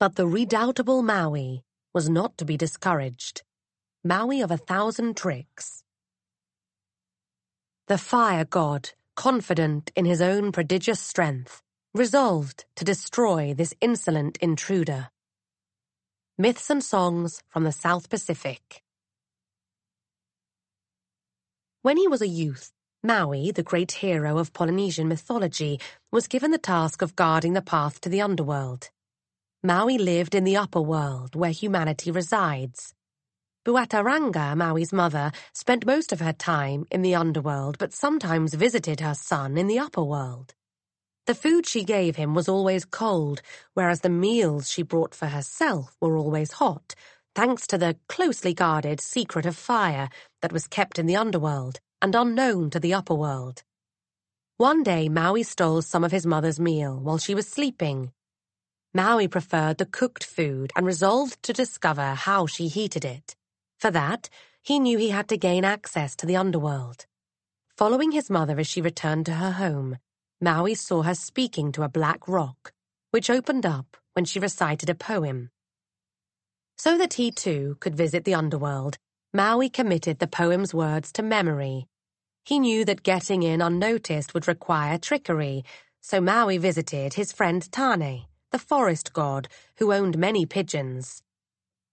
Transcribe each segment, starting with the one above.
But the redoubtable Maui was not to be discouraged. Maui of a thousand tricks. The fire god, confident in his own prodigious strength, resolved to destroy this insolent intruder. Myths and Songs from the South Pacific When he was a youth, Maui, the great hero of Polynesian mythology, was given the task of guarding the path to the underworld. Maui lived in the upper world where humanity resides. Buataranga, Maui's mother, spent most of her time in the underworld but sometimes visited her son in the upper world. The food she gave him was always cold, whereas the meals she brought for herself were always hot, thanks to the closely guarded secret of fire that was kept in the underworld and unknown to the upper world. One day, Maui stole some of his mother's meal while she was sleeping. Maui preferred the cooked food and resolved to discover how she heated it. For that, he knew he had to gain access to the underworld. Following his mother as she returned to her home, Maui saw her speaking to a black rock, which opened up when she recited a poem. So that he too could visit the underworld, Maui committed the poem's words to memory. He knew that getting in unnoticed would require trickery, so Maui visited his friend Tane the forest god who owned many pigeons.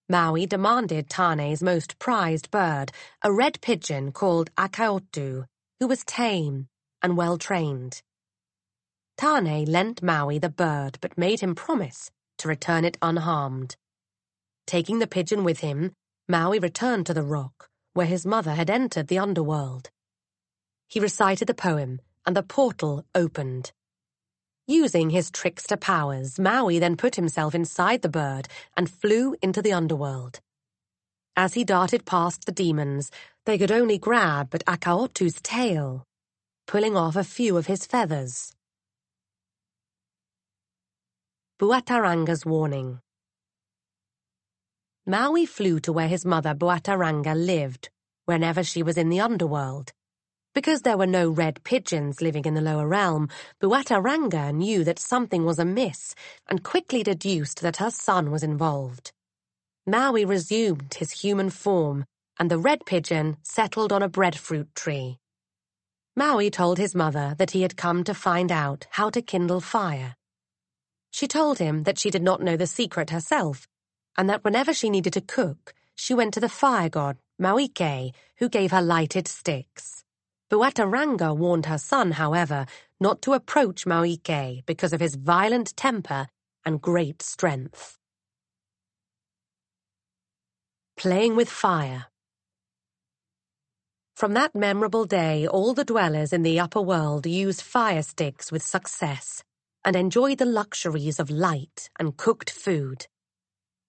Maui demanded Tane's most prized bird, a red pigeon called Akaotu, who was tame and well trained. Tane lent Maui the bird but made him promise to return it unharmed. Taking the pigeon with him, Maui returned to the rock where his mother had entered the underworld. He recited the poem and the portal opened. Using his trickster powers, Maui then put himself inside the bird and flew into the underworld. As he darted past the demons, they could only grab at Akaotu's tail, pulling off a few of his feathers. Buataranga's Warning Maui flew to where his mother Buataranga lived, whenever she was in the underworld. Because there were no red pigeons living in the lower realm, Buataranga knew that something was amiss and quickly deduced that her son was involved. Maui resumed his human form, and the red pigeon settled on a breadfruit tree. Maui told his mother that he had come to find out how to kindle fire. She told him that she did not know the secret herself, and that whenever she needed to cook, she went to the fire god, Mauike, who gave her lighted sticks. Buataranga warned her son, however, not to approach Mauike because of his violent temper and great strength. Playing with fire. From that memorable day, all the dwellers in the upper world used fire sticks with success and enjoyed the luxuries of light and cooked food.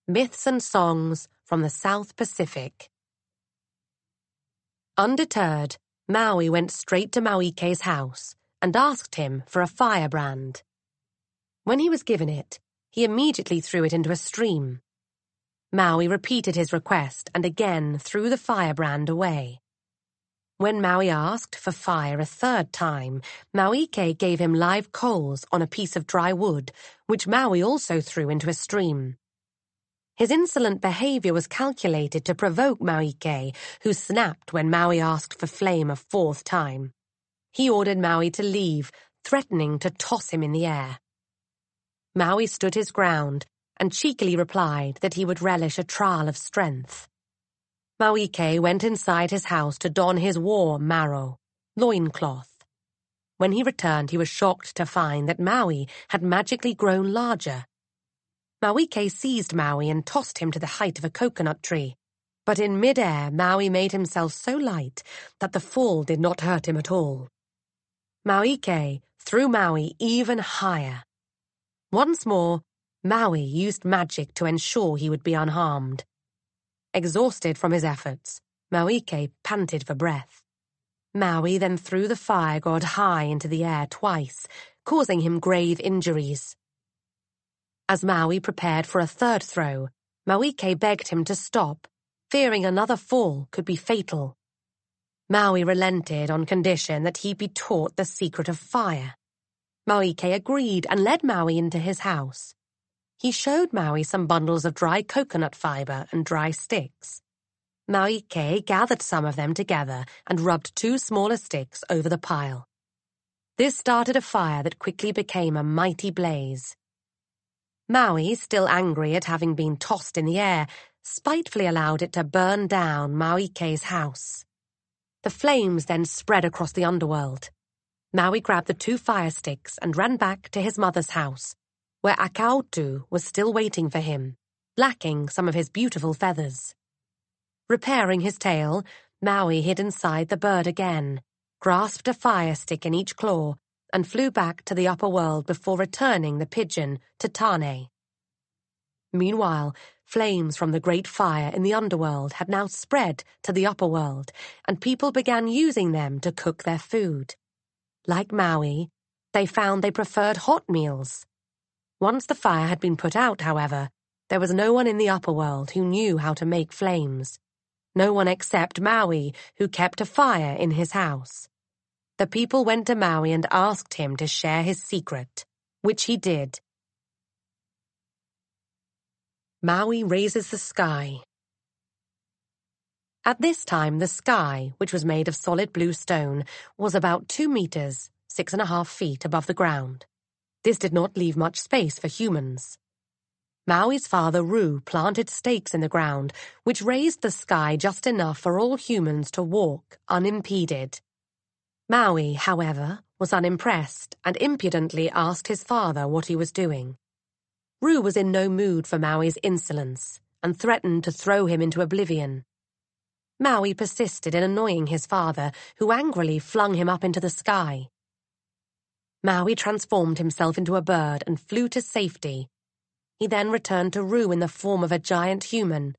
Myths and songs from the South Pacific. Undeterred, Maui went straight to Mauike's house and asked him for a firebrand. When he was given it, he immediately threw it into a stream. Maui repeated his request and again threw the firebrand away. When Maui asked for fire a third time, Mauike gave him live coals on a piece of dry wood, which Maui also threw into a stream. His insolent behavior was calculated to provoke Mauike, who snapped when Maui asked for flame a fourth time. He ordered Maui to leave, threatening to toss him in the air. Maui stood his ground and cheekily replied that he would relish a trial of strength. Mauike went inside his house to don his war maro, loincloth. When he returned, he was shocked to find that Maui had magically grown larger Mauike seized Maui and tossed him to the height of a coconut tree. But in mid-air, Maui made himself so light that the fall did not hurt him at all. Mauike threw Maui even higher. Once more, Maui used magic to ensure he would be unharmed. Exhausted from his efforts, Mauike panted for breath. Maui then threw the fire god high into the air twice, causing him grave injuries. As Maui prepared for a third throw, Mauike begged him to stop, fearing another fall could be fatal. Maui relented on condition that he be taught the secret of fire. Mauike agreed and led Maui into his house. He showed Maui some bundles of dry coconut fiber and dry sticks. Mauike gathered some of them together and rubbed two smaller sticks over the pile. This started a fire that quickly became a mighty blaze. Maui, still angry at having been tossed in the air, spitefully allowed it to burn down Mauike's house. The flames then spread across the underworld. Maui grabbed the two fire sticks and ran back to his mother's house, where Akaotu was still waiting for him, lacking some of his beautiful feathers. Repairing his tail, Maui hid inside the bird again, grasped a fire stick in each claw, and flew back to the upper world before returning the pigeon to Tane. Meanwhile, flames from the great fire in the underworld had now spread to the upper world, and people began using them to cook their food. Like Maui, they found they preferred hot meals. Once the fire had been put out, however, there was no one in the upper world who knew how to make flames. No one except Maui, who kept a fire in his house the people went to Maui and asked him to share his secret, which he did. Maui raises the sky. At this time, the sky, which was made of solid blue stone, was about two meters, six and a half feet above the ground. This did not leave much space for humans. Maui's father, Ru, planted stakes in the ground, which raised the sky just enough for all humans to walk, unimpeded. Maui, however, was unimpressed and impudently asked his father what he was doing. Ru was in no mood for Maui's insolence and threatened to throw him into oblivion. Maui persisted in annoying his father, who angrily flung him up into the sky. Maui transformed himself into a bird and flew to safety. He then returned to Ru in the form of a giant human.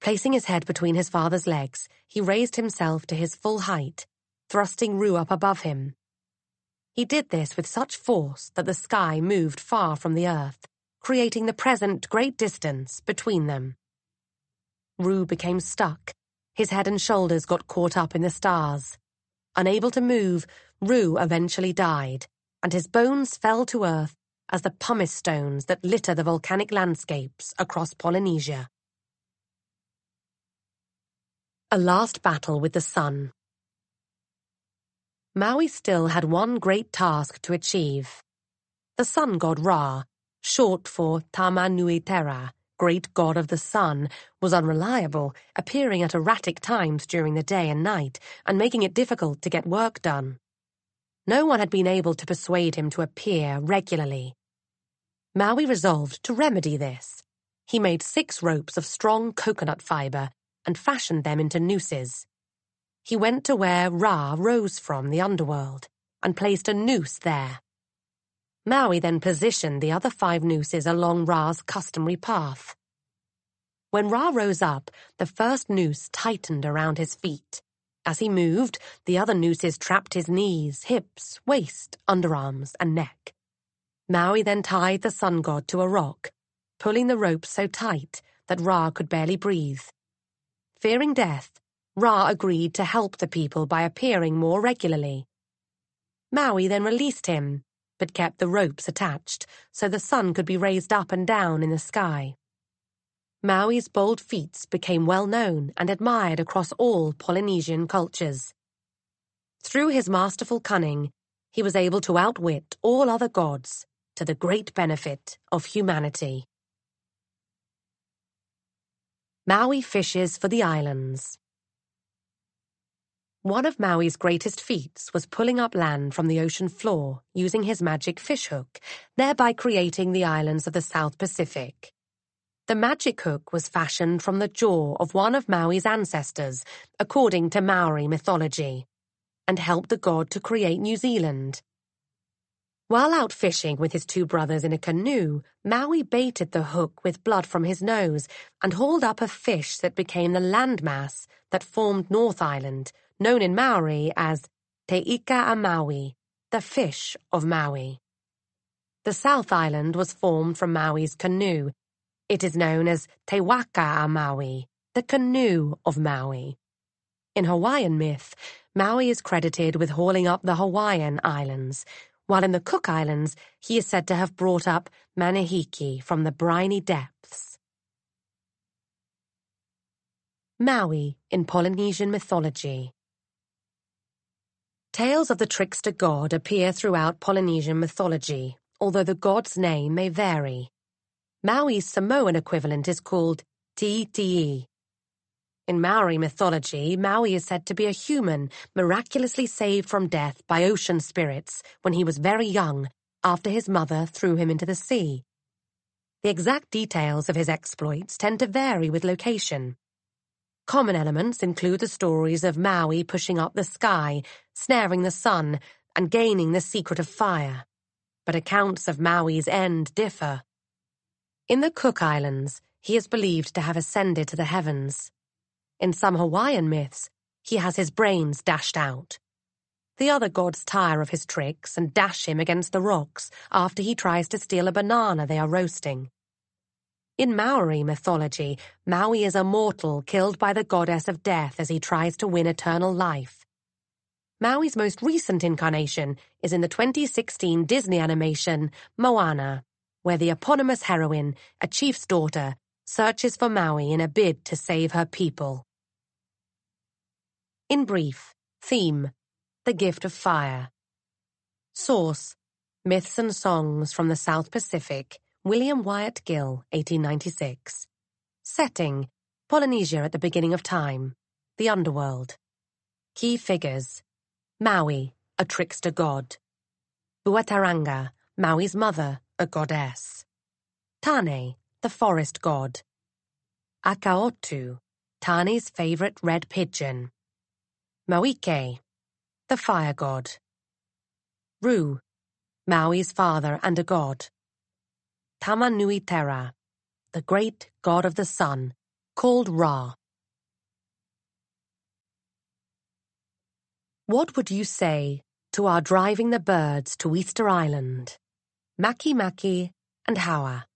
Placing his head between his father's legs, he raised himself to his full height thrusting Ru up above him. He did this with such force that the sky moved far from the earth, creating the present great distance between them. Ru became stuck. His head and shoulders got caught up in the stars. Unable to move, Ru eventually died, and his bones fell to earth as the pumice stones that litter the volcanic landscapes across Polynesia. A last battle with the sun Maui still had one great task to achieve. The sun god Ra, short for Tamanui Tera, great god of the sun, was unreliable, appearing at erratic times during the day and night, and making it difficult to get work done. No one had been able to persuade him to appear regularly. Maui resolved to remedy this. He made six ropes of strong coconut fiber and fashioned them into nooses he went to where Ra rose from the underworld and placed a noose there. Maui then positioned the other five nooses along Ra's customary path. When Ra rose up, the first noose tightened around his feet. As he moved, the other nooses trapped his knees, hips, waist, underarms, and neck. Maui then tied the sun god to a rock, pulling the rope so tight that Ra could barely breathe. Fearing death, Ra agreed to help the people by appearing more regularly. Maui then released him, but kept the ropes attached so the sun could be raised up and down in the sky. Maui's bold feats became well known and admired across all Polynesian cultures. Through his masterful cunning, he was able to outwit all other gods to the great benefit of humanity. Maui fishes for the islands. One of Maui's greatest feats was pulling up land from the ocean floor using his magic fishhook, thereby creating the islands of the South Pacific. The magic hook was fashioned from the jaw of one of Maui's ancestors, according to Maori mythology, and helped the god to create New Zealand. While out fishing with his two brothers in a canoe, Maui baited the hook with blood from his nose and hauled up a fish that became the landmass that formed North Island, known in Maori as Te Ika a Maui, the fish of Maui. The South Island was formed from Maui's canoe. It is known as Te Waka a Maui, the canoe of Maui. In Hawaiian myth, Maui is credited with hauling up the Hawaiian Islands, while in the Cook Islands, he is said to have brought up Manihiki from the briny depths. Maui in Polynesian mythology. Tales of the trickster god appear throughout Polynesian mythology, although the god's name may vary. Maui's Samoan equivalent is called Ti'iti'i. In Maori mythology, Maui is said to be a human miraculously saved from death by ocean spirits when he was very young after his mother threw him into the sea. The exact details of his exploits tend to vary with location common elements include the stories of Maui pushing up the sky, snaring the sun, and gaining the secret of fire. But accounts of Maui's end differ. In the Cook Islands, he is believed to have ascended to the heavens. In some Hawaiian myths, he has his brains dashed out. The other gods tire of his tricks and dash him against the rocks after he tries to steal a banana they are roasting. In Maori mythology, Maui is a mortal killed by the goddess of death as he tries to win eternal life. Maui's most recent incarnation is in the 2016 Disney animation Moana, where the eponymous heroine, a chief's daughter, searches for Maui in a bid to save her people. In brief, theme The Gift of Fire. Source Myths and Songs from the South Pacific William Wyatt Gill, 1896. Setting Polynesia at the beginning of time. The underworld. Key figures Maui, a trickster god. Buataranga, Maui's mother, a goddess. Tane, the forest god. Akaotu, Tane's favorite red pigeon. Mauike, the fire god. Ru, Maui's father and a god. Tamanui Tera, the great god of the sun, called Ra. What would you say to our driving the birds to Easter Island, Makemake and Haua?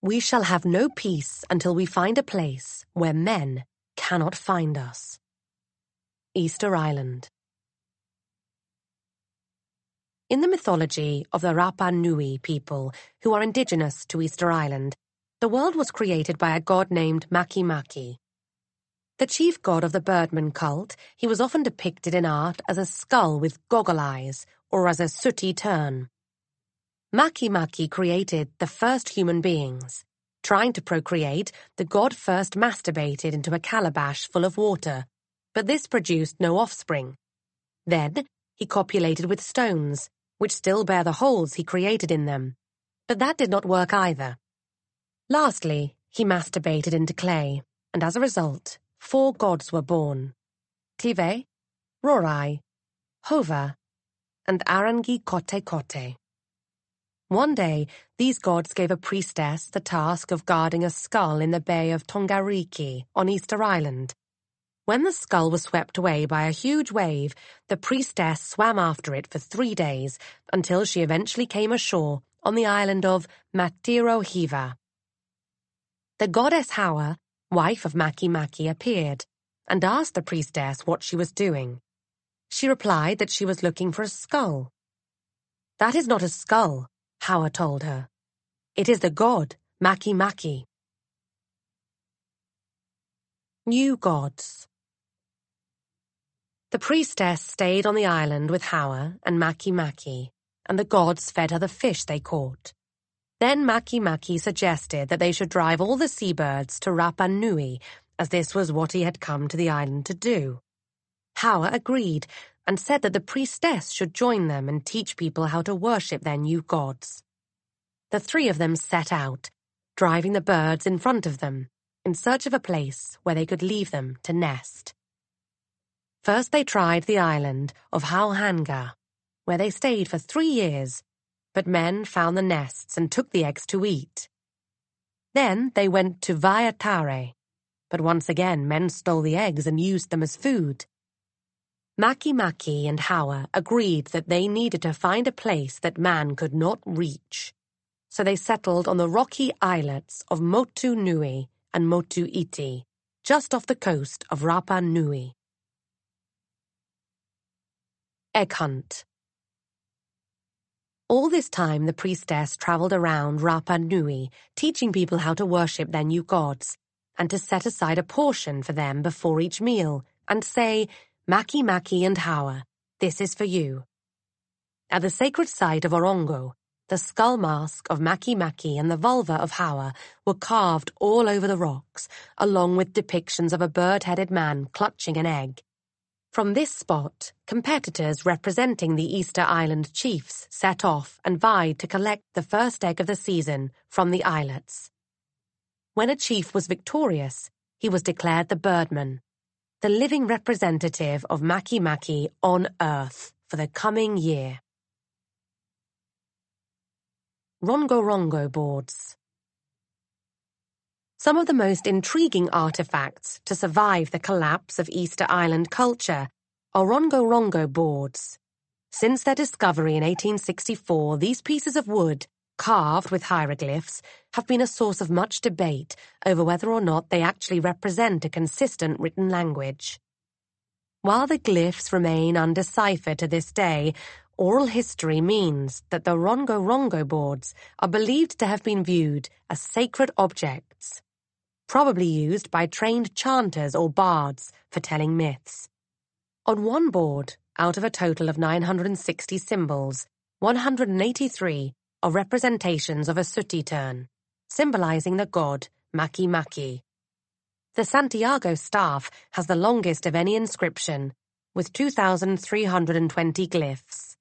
We shall have no peace until we find a place where men cannot find us. Easter Island in the mythology of the Rapa Nui people, who are indigenous to Easter Island, the world was created by a god named Makemake. The chief god of the Birdman cult, he was often depicted in art as a skull with goggle eyes or as a sooty tern. Makemake created the first human beings. Trying to procreate, the god first masturbated into a calabash full of water, but this produced no offspring. Then he copulated with stones, which still bear the holes he created in them. But that did not work either. Lastly, he masturbated into clay, and as a result, four gods were born Tive, Rorai, Hova, and Arangi Kote Kote. One day, these gods gave a priestess the task of guarding a skull in the bay of Tongariki on Easter Island. When the skull was swept away by a huge wave, the priestess swam after it for three days until she eventually came ashore on the island of Matirohiva. The goddess Haua, wife of Makemake, appeared and asked the priestess what she was doing. She replied that she was looking for a skull. That is not a skull, Haua told her. It is the god Makemake. New gods. The priestess stayed on the island with Haua and Makemake, and the gods fed her the fish they caught. Then Makemake suggested that they should drive all the seabirds to Rapa Nui, as this was what he had come to the island to do. Haua agreed and said that the priestess should join them and teach people how to worship their new gods. The three of them set out, driving the birds in front of them, in search of a place where they could leave them to nest. First they tried the island of Hauhanga, where they stayed for three years, but men found the nests and took the eggs to eat. Then they went to Vayatare, but once again men stole the eggs and used them as food. Makemake and Haua agreed that they needed to find a place that man could not reach, so they settled on the rocky islets of Motu Nui and Motu Iti, just off the coast of Rapa Nui erkannt. All this time, the priestess traveled around Rapa Nui, teaching people how to worship their new gods and to set aside a portion for them before each meal and say, Makemake and Haua, this is for you. At the sacred site of Orongo, the skull mask of Makemake and the vulva of Haua were carved all over the rocks, along with depictions of a bird headed man clutching an egg. From this spot, competitors representing the Easter Island chiefs set off and vied to collect the first egg of the season from the islets. When a chief was victorious, he was declared the birdman, the living representative of Makemake on Earth for the coming year. Rongo Rongo Boards some of the most intriguing artifacts to survive the collapse of Easter Island culture are Rongo-Rongo boards. Since their discovery in 1864, these pieces of wood, carved with hieroglyphs, have been a source of much debate over whether or not they actually represent a consistent written language. While the glyphs remain undeciphered to this day, oral history means that the Rongo-Rongo boards are believed to have been viewed as sacred objects probably used by trained chanters or bards for telling myths. On one board, out of a total of 960 symbols, 183 are representations of a sooty tern, symbolizing the god Makemake. The Santiago staff has the longest of any inscription, with 2,320 glyphs.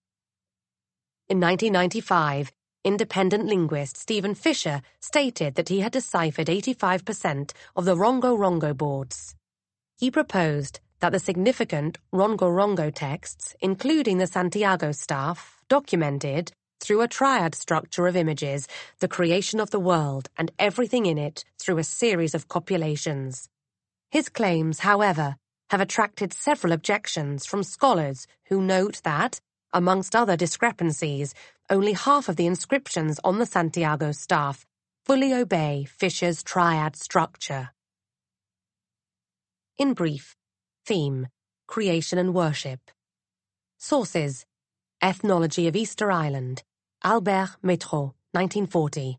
In 1995, independent linguist Steven Fischer stated that he had deciphered 85% of the Rongo-Rongo boards. He proposed that the significant Rongo-Rongo texts, including the Santiago staff, documented, through a triad structure of images, the creation of the world and everything in it through a series of copulations. His claims, however, have attracted several objections from scholars who note that, Amongst other discrepancies, only half of the inscriptions on the Santiago staff fully obey Fischer's triad structure. In brief, theme, creation and worship. Sources, Ethnology of Easter Island, Albert Métraux, 1940.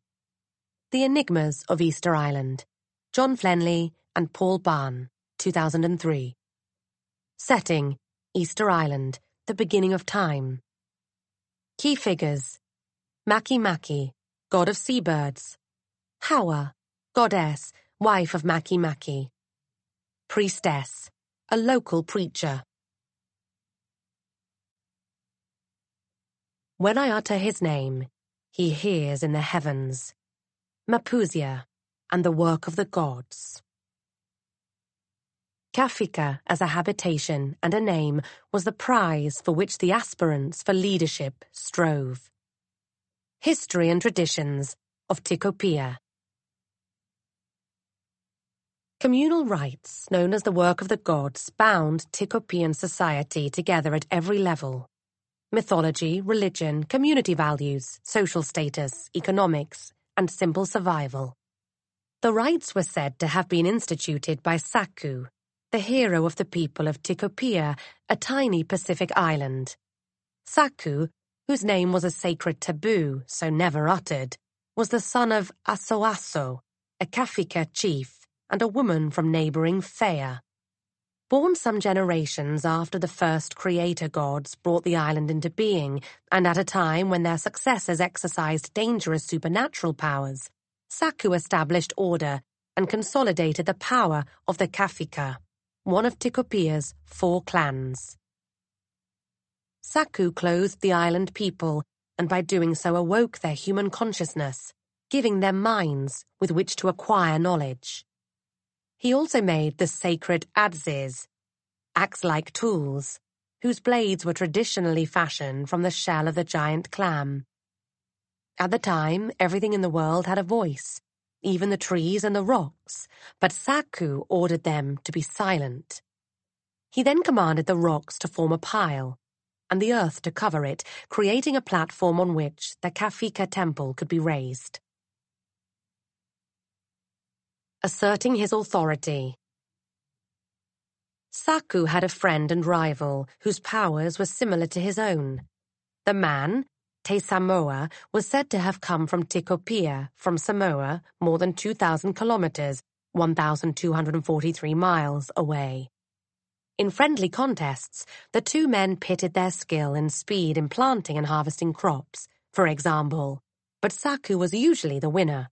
The Enigmas of Easter Island, John Flenley and Paul Bahn, 2003. Setting, Easter Island, the beginning of time. Key figures. Makemake, god of seabirds. Haua, goddess, wife of Makemake. Priestess, a local preacher. When I utter his name, he hears in the heavens. Mapusia, and the work of the gods. Kafika as a habitation and a name was the prize for which the aspirants for leadership strove. History and Traditions of Tikopia Communal rites, known as the work of the gods, bound Tikopian society together at every level. Mythology, religion, community values, social status, economics, and simple survival. The rites were said to have been instituted by Saku, the hero of the people of Tikopia, a tiny Pacific island. Saku, whose name was a sacred taboo, so never uttered, was the son of Asoaso, a Kafika chief, and a woman from neighboring Thea. Born some generations after the first creator gods brought the island into being, and at a time when their successors exercised dangerous supernatural powers, Saku established order and consolidated the power of the Kafika one of Tikopia's four clans. Saku clothed the island people, and by doing so awoke their human consciousness, giving them minds with which to acquire knowledge. He also made the sacred adzes, axe-like tools, whose blades were traditionally fashioned from the shell of the giant clam. At the time, everything in the world had a voice, even the trees and the rocks, but Saku ordered them to be silent. He then commanded the rocks to form a pile, and the earth to cover it, creating a platform on which the Kafika temple could be raised. Asserting his authority Saku had a friend and rival whose powers were similar to his own. The man, Te Samoa was said to have come from Tikopia, from Samoa, more than 2,000 kilometers, 1,243 miles away. In friendly contests, the two men pitted their skill and speed in planting and harvesting crops, for example, but Saku was usually the winner.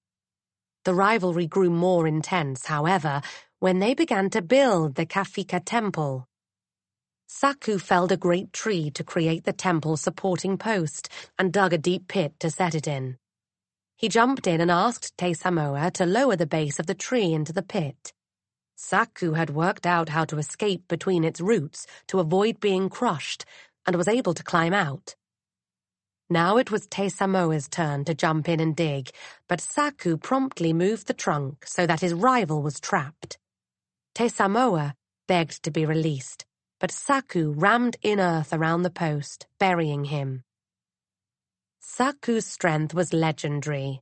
The rivalry grew more intense, however, when they began to build the Kafika Temple, Saku felled a great tree to create the temple supporting post and dug a deep pit to set it in. He jumped in and asked Te Samoa to lower the base of the tree into the pit. Saku had worked out how to escape between its roots to avoid being crushed and was able to climb out. Now it was Te Samoa's turn to jump in and dig, but Saku promptly moved the trunk so that his rival was trapped. Te Samoa begged to be released but Saku rammed in earth around the post, burying him. Saku's strength was legendary.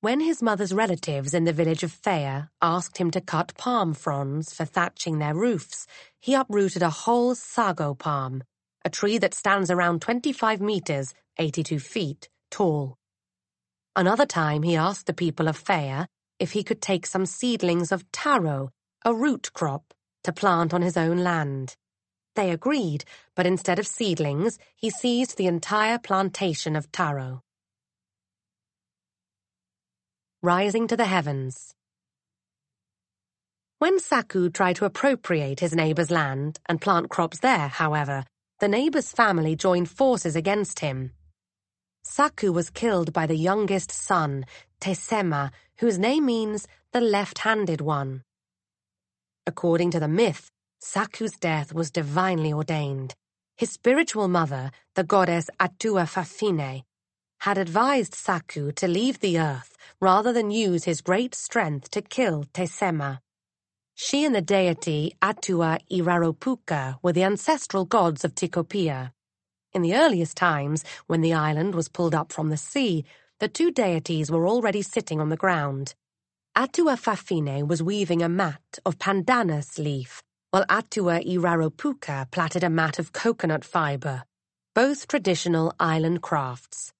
When his mother's relatives in the village of Thea asked him to cut palm fronds for thatching their roofs, he uprooted a whole sago palm, a tree that stands around 25 meters, 82 feet, tall. Another time he asked the people of Thea if he could take some seedlings of taro, a root crop, to plant on his own land. They agreed, but instead of seedlings, he seized the entire plantation of taro. Rising to the heavens. When Saku tried to appropriate his neighbor's land and plant crops there, however, the neighbor's family joined forces against him. Saku was killed by the youngest son, Tesema, whose name means the left handed one. According to the myth, Saku's death was divinely ordained. His spiritual mother, the goddess Atua Fafine, had advised Saku to leave the earth rather than use his great strength to kill Tesema. She and the deity Atua Iraropuka were the ancestral gods of Tikopia. In the earliest times, when the island was pulled up from the sea, the two deities were already sitting on the ground. Atua Fafine was weaving a mat of pandanus leaf while Atua Iraropuka platted a mat of coconut fiber, both traditional island crafts.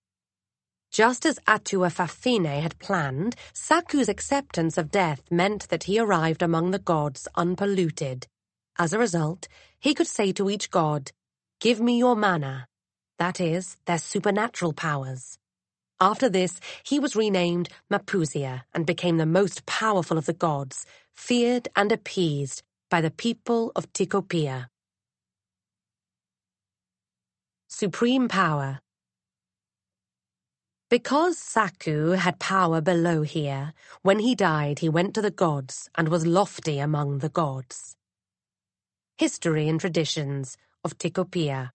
Just as Atua Fafine had planned, Saku's acceptance of death meant that he arrived among the gods unpolluted. As a result, he could say to each god, Give me your mana, that is, their supernatural powers. After this, he was renamed Mapusia and became the most powerful of the gods, feared and appeased by the people of Tikopia. Supreme Power Because Saku had power below here, when he died he went to the gods and was lofty among the gods. History and Traditions of Tikopia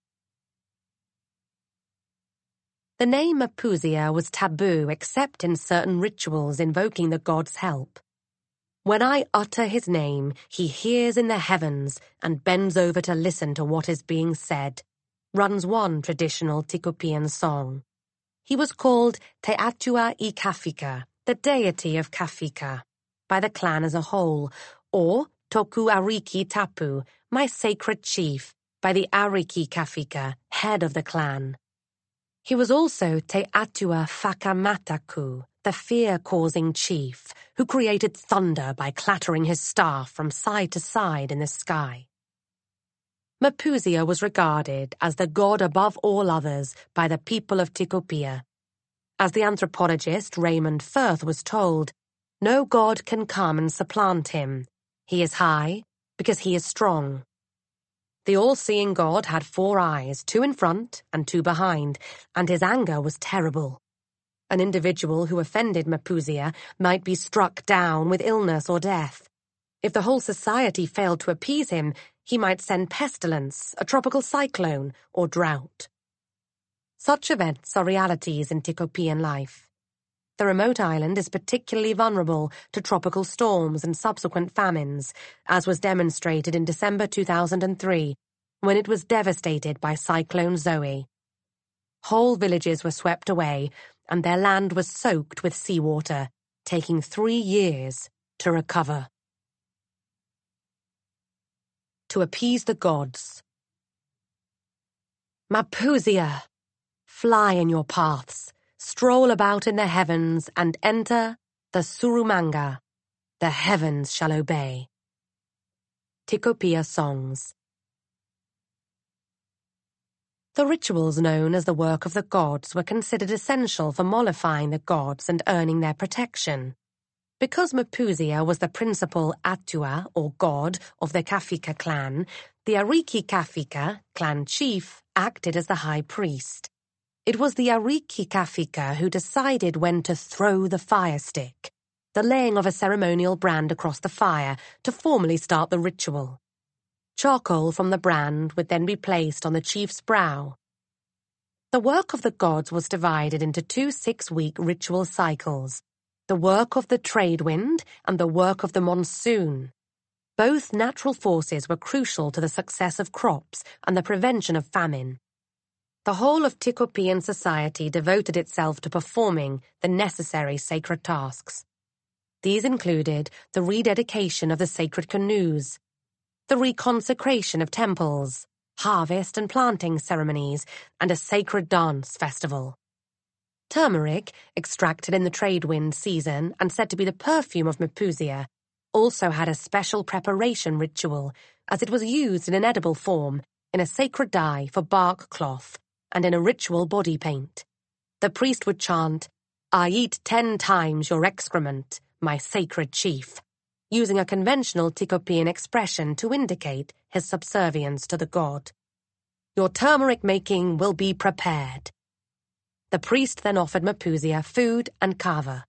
The name Mapusia was taboo except in certain rituals invoking the god's help. When I utter his name, he hears in the heavens and bends over to listen to what is being said, runs one traditional Tikopian song. He was called Teatua i Kafika, the deity of Kafika, by the clan as a whole, or Toku Ariki Tapu, my sacred chief, by the Ariki Kafika, head of the clan. He was also Teatua Fakamataku, the fear-causing chief, who created thunder by clattering his staff from side to side in the sky. Mapusia was regarded as the god above all others by the people of Tikopia. As the anthropologist Raymond Firth was told, no god can come and supplant him. He is high because he is strong. The all-seeing god had four eyes, two in front and two behind, and his anger was terrible. An individual who offended Mapusia might be struck down with illness or death. If the whole society failed to appease him, he might send pestilence, a tropical cyclone, or drought. Such events are realities in Tikopian life. The remote island is particularly vulnerable to tropical storms and subsequent famines, as was demonstrated in December 2003, when it was devastated by Cyclone Zoe. Whole villages were swept away, and their land was soaked with seawater, taking three years to recover. To appease the gods. Mapusia, fly in your paths, stroll about in the heavens, and enter the Surumanga. The heavens shall obey. Tikopia Songs the rituals known as the work of the gods were considered essential for mollifying the gods and earning their protection. Because Mapusia was the principal Atua, or god, of the Kafika clan, the Ariki Kafika, clan chief, acted as the high priest. It was the Ariki Kafika who decided when to throw the fire stick, the laying of a ceremonial brand across the fire to formally start the ritual. Charcoal from the brand would then be placed on the chief's brow. The work of the gods was divided into two six-week ritual cycles, the work of the trade wind and the work of the monsoon. Both natural forces were crucial to the success of crops and the prevention of famine. The whole of Tikopian society devoted itself to performing the necessary sacred tasks. These included the rededication of the sacred canoes, the reconsecration of temples, harvest and planting ceremonies, and a sacred dance festival. Turmeric, extracted in the trade wind season and said to be the perfume of Mapusia, also had a special preparation ritual, as it was used in an edible form, in a sacred dye for bark cloth, and in a ritual body paint. The priest would chant, I eat ten times your excrement, my sacred chief using a conventional Tikopian expression to indicate his subservience to the god. Your turmeric making will be prepared. The priest then offered Mapusia food and kava.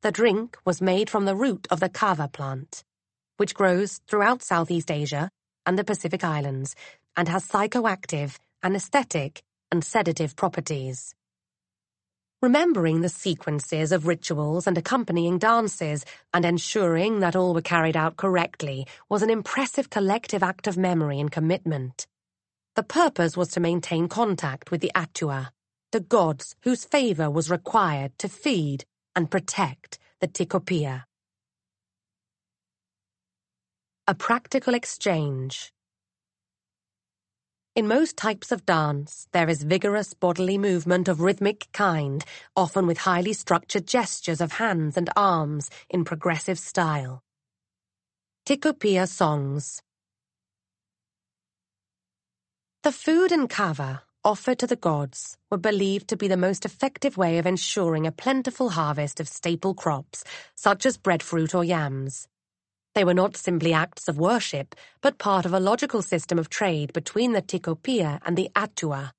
The drink was made from the root of the kava plant, which grows throughout Southeast Asia and the Pacific Islands and has psychoactive, anesthetic, and sedative properties remembering the sequences of rituals and accompanying dances, and ensuring that all were carried out correctly was an impressive collective act of memory and commitment. The purpose was to maintain contact with the Atua, the gods whose favor was required to feed and protect the Tikopia. A practical exchange. In most types of dance, there is vigorous bodily movement of rhythmic kind, often with highly structured gestures of hands and arms in progressive style. Tikopia Songs The food and kava offered to the gods were believed to be the most effective way of ensuring a plentiful harvest of staple crops, such as breadfruit or yams. They were not simply acts of worship, but part of a logical system of trade between the Tikopia and the Atua.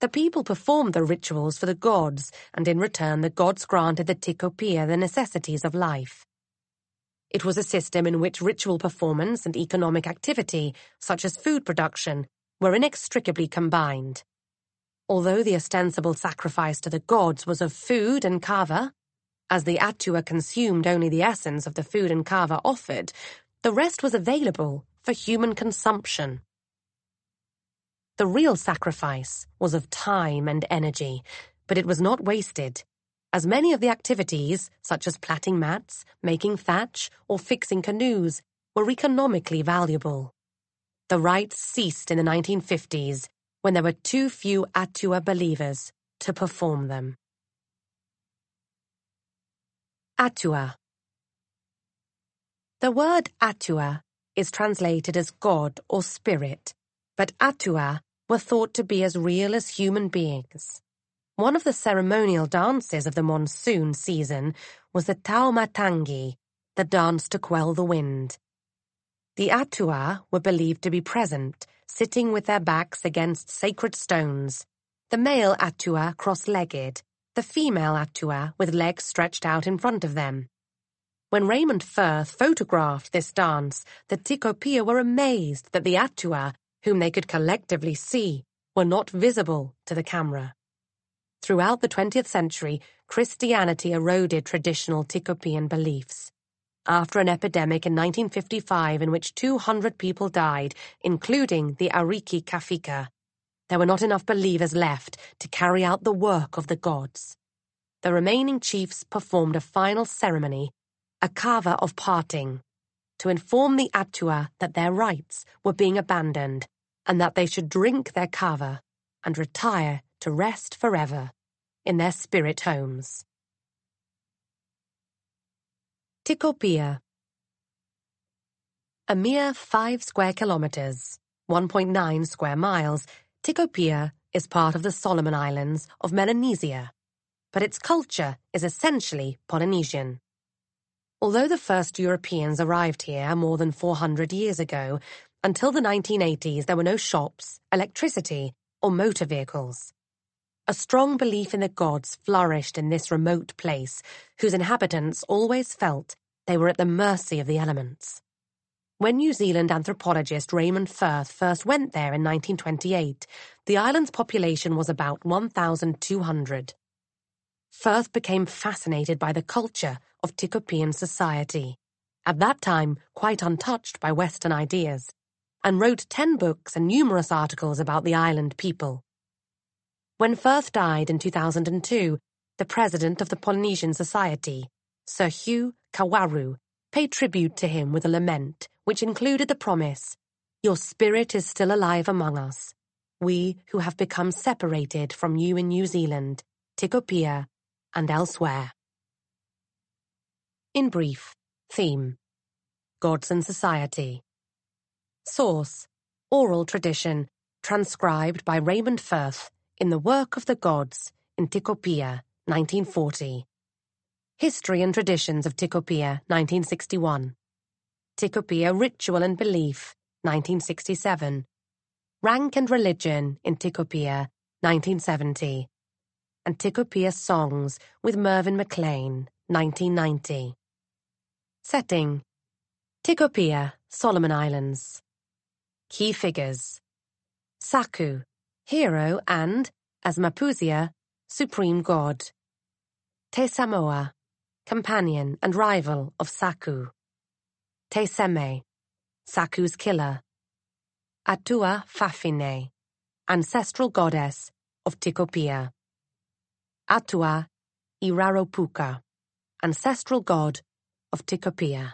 The people performed the rituals for the gods, and in return the gods granted the Tikopia the necessities of life. It was a system in which ritual performance and economic activity, such as food production, were inextricably combined. Although the ostensible sacrifice to the gods was of food and kava, as the Atua consumed only the essence of the food and kava offered, the rest was available for human consumption. The real sacrifice was of time and energy, but it was not wasted, as many of the activities, such as plaiting mats, making thatch, or fixing canoes, were economically valuable. The rites ceased in the 1950s when there were too few Atua believers to perform them. Atua. The word Atua is translated as God or spirit, but Atua were thought to be as real as human beings. One of the ceremonial dances of the monsoon season was the Taumatangi, the dance to quell the wind. The Atua were believed to be present, sitting with their backs against sacred stones, the male Atua cross legged, the female atua with legs stretched out in front of them. When Raymond Firth photographed this dance, the Tikopia were amazed that the atua, whom they could collectively see, were not visible to the camera. Throughout the 20th century, Christianity eroded traditional Tikopian beliefs. After an epidemic in 1955 in which 200 people died, including the Ariki Kafika, there were not enough believers left to carry out the work of the gods. The remaining chiefs performed a final ceremony, a kava of parting, to inform the Atua that their rites were being abandoned and that they should drink their kava and retire to rest forever in their spirit homes. Tikopia A mere five square kilometers, 1.9 square miles, Tikopia is part of the Solomon Islands of Melanesia, but its culture is essentially Polynesian. Although the first Europeans arrived here more than 400 years ago, until the 1980s there were no shops, electricity, or motor vehicles. A strong belief in the gods flourished in this remote place, whose inhabitants always felt they were at the mercy of the elements. When New Zealand anthropologist Raymond Firth first went there in 1928, the island's population was about 1,200. Firth became fascinated by the culture of Tikopian society, at that time quite untouched by Western ideas, and wrote ten books and numerous articles about the island people. When Firth died in 2002, the president of the Polynesian Society, Sir Hugh Kawharu, pay tribute to him with a lament, which included the promise, Your spirit is still alive among us. We, who have become separated from you in New Zealand, Tikopia, and elsewhere. In brief, theme. Gods and Society. Source. Oral tradition, transcribed by Raymond Firth in The Work of the Gods in Tikopia, 1940. History and Traditions of Tikopia, 1961. Tikopia Ritual and Belief, 1967. Rank and Religion in Tikopia, 1970. And Tikopia Songs with Mervyn MacLean, 1990. Setting Tikopia, Solomon Islands. Key Figures Saku, Hero and, as Mapusia, Supreme God. Te Samoa, companion and rival of Saku. Teseme, Saku's killer. Atua Fafine, ancestral goddess of Tikopia. Atua Iraropuka, ancestral god of Tikopia.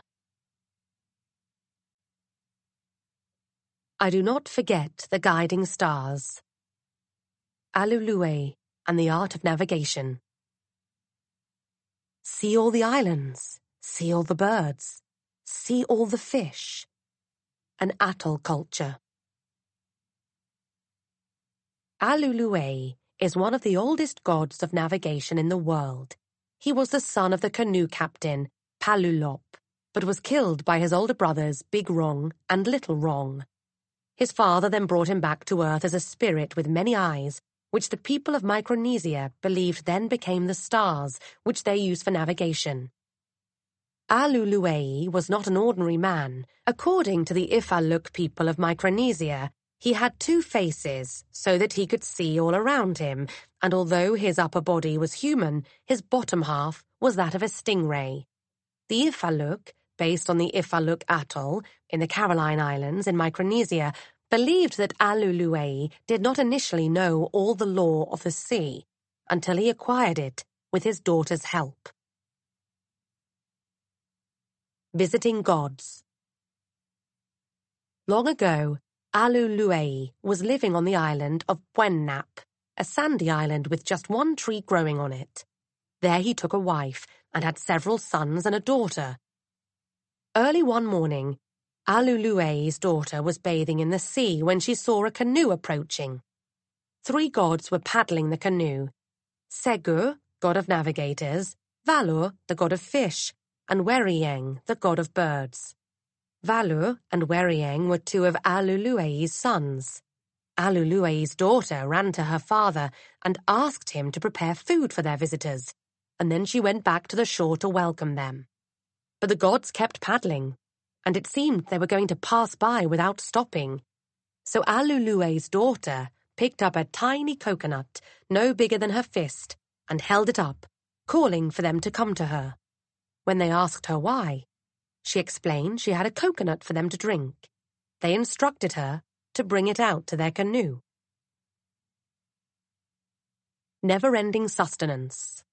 I do not forget the guiding stars. Aluluei and the art of navigation. See all the islands, see all the birds, see all the fish. An atoll culture. Aluluei is one of the oldest gods of navigation in the world. He was the son of the canoe captain, Palulop, but was killed by his older brothers, Big Wrong and Little Wrong. His father then brought him back to earth as a spirit with many eyes which the people of Micronesia believed then became the stars, which they use for navigation. Aluluei was not an ordinary man. According to the Ifaluk people of Micronesia, he had two faces, so that he could see all around him, and although his upper body was human, his bottom half was that of a stingray. The Ifaluk, based on the Ifaluk Atoll in the Caroline Islands in Micronesia, believed that Alu Aluluei did not initially know all the law of the sea until he acquired it with his daughter's help. Visiting Gods Long ago, Alu Aluluei was living on the island of Buennap, a sandy island with just one tree growing on it. There he took a wife and had several sons and a daughter. Early one morning, Aluluei's daughter was bathing in the sea when she saw a canoe approaching. Three gods were paddling the canoe Segur, god of navigators, Valur, the god of fish, and Werieng, the god of birds. Valur and Werieng were two of Aluluei's sons. Aluluei's daughter ran to her father and asked him to prepare food for their visitors, and then she went back to the shore to welcome them. But the gods kept paddling and it seemed they were going to pass by without stopping. So Aluluei's daughter picked up a tiny coconut, no bigger than her fist, and held it up, calling for them to come to her. When they asked her why, she explained she had a coconut for them to drink. They instructed her to bring it out to their canoe. Never ending sustenance.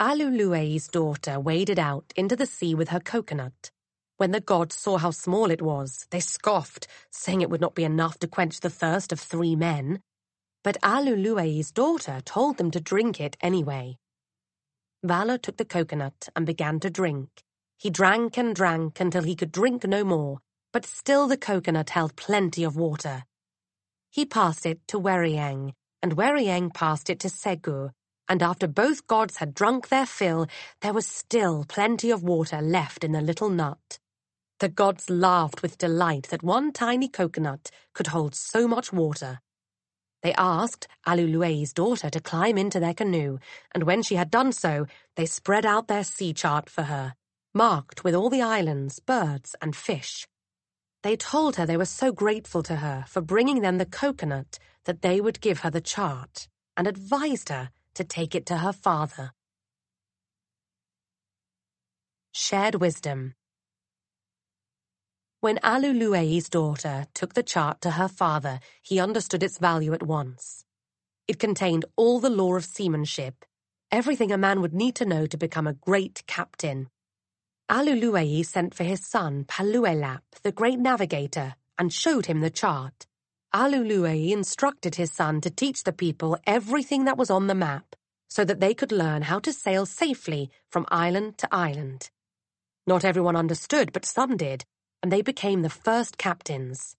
Aluluei's daughter waded out into the sea with her coconut. When the gods saw how small it was, they scoffed, saying it would not be enough to quench the thirst of three men. But Aluluei's daughter told them to drink it anyway. Vala took the coconut and began to drink. He drank and drank until he could drink no more, but still the coconut held plenty of water. He passed it to Weriang, and Weriang passed it to Segu, and after both gods had drunk their fill, there was still plenty of water left in the little nut. The gods laughed with delight that one tiny coconut could hold so much water. They asked Aluluei's daughter to climb into their canoe, and when she had done so, they spread out their sea chart for her, marked with all the islands, birds, and fish. They told her they were so grateful to her for bringing them the coconut that they would give her the chart, and advised her to take it to her father. Shared Wisdom When Aluluei's daughter took the chart to her father, he understood its value at once. It contained all the law of seamanship, everything a man would need to know to become a great captain. Aluluei sent for his son, Paluelap, the great navigator, and showed him the chart. Aluluei instructed his son to teach the people everything that was on the map so that they could learn how to sail safely from island to island. Not everyone understood, but some did, and they became the first captains.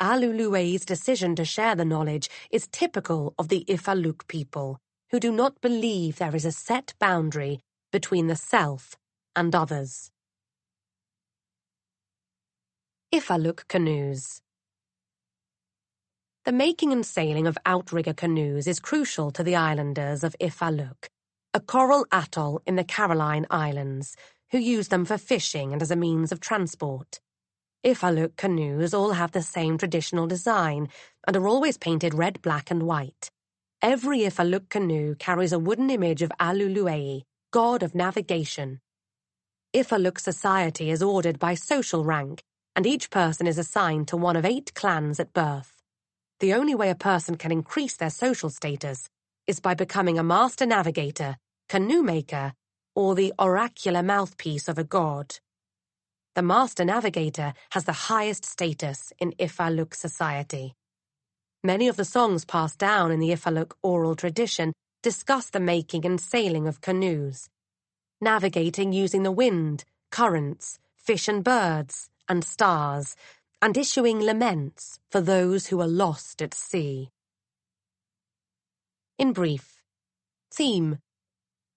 Aluluei's decision to share the knowledge is typical of the Ifaluk people, who do not believe there is a set boundary between the self and others. Ifaluk Canoes the making and sailing of outrigger canoes is crucial to the islanders of Ifaluk, a coral atoll in the Caroline Islands, who use them for fishing and as a means of transport. Ifaluk canoes all have the same traditional design and are always painted red, black, and white. Every Ifaluk canoe carries a wooden image of Aluluei, god of navigation. Ifaluk society is ordered by social rank, and each person is assigned to one of eight clans at birth the only way a person can increase their social status is by becoming a master navigator, canoe maker, or the oracular mouthpiece of a god. The master navigator has the highest status in Ifaluk society. Many of the songs passed down in the Ifaluk oral tradition discuss the making and sailing of canoes, navigating using the wind, currents, fish and birds, and stars and issuing laments for those who are lost at sea. In brief, theme,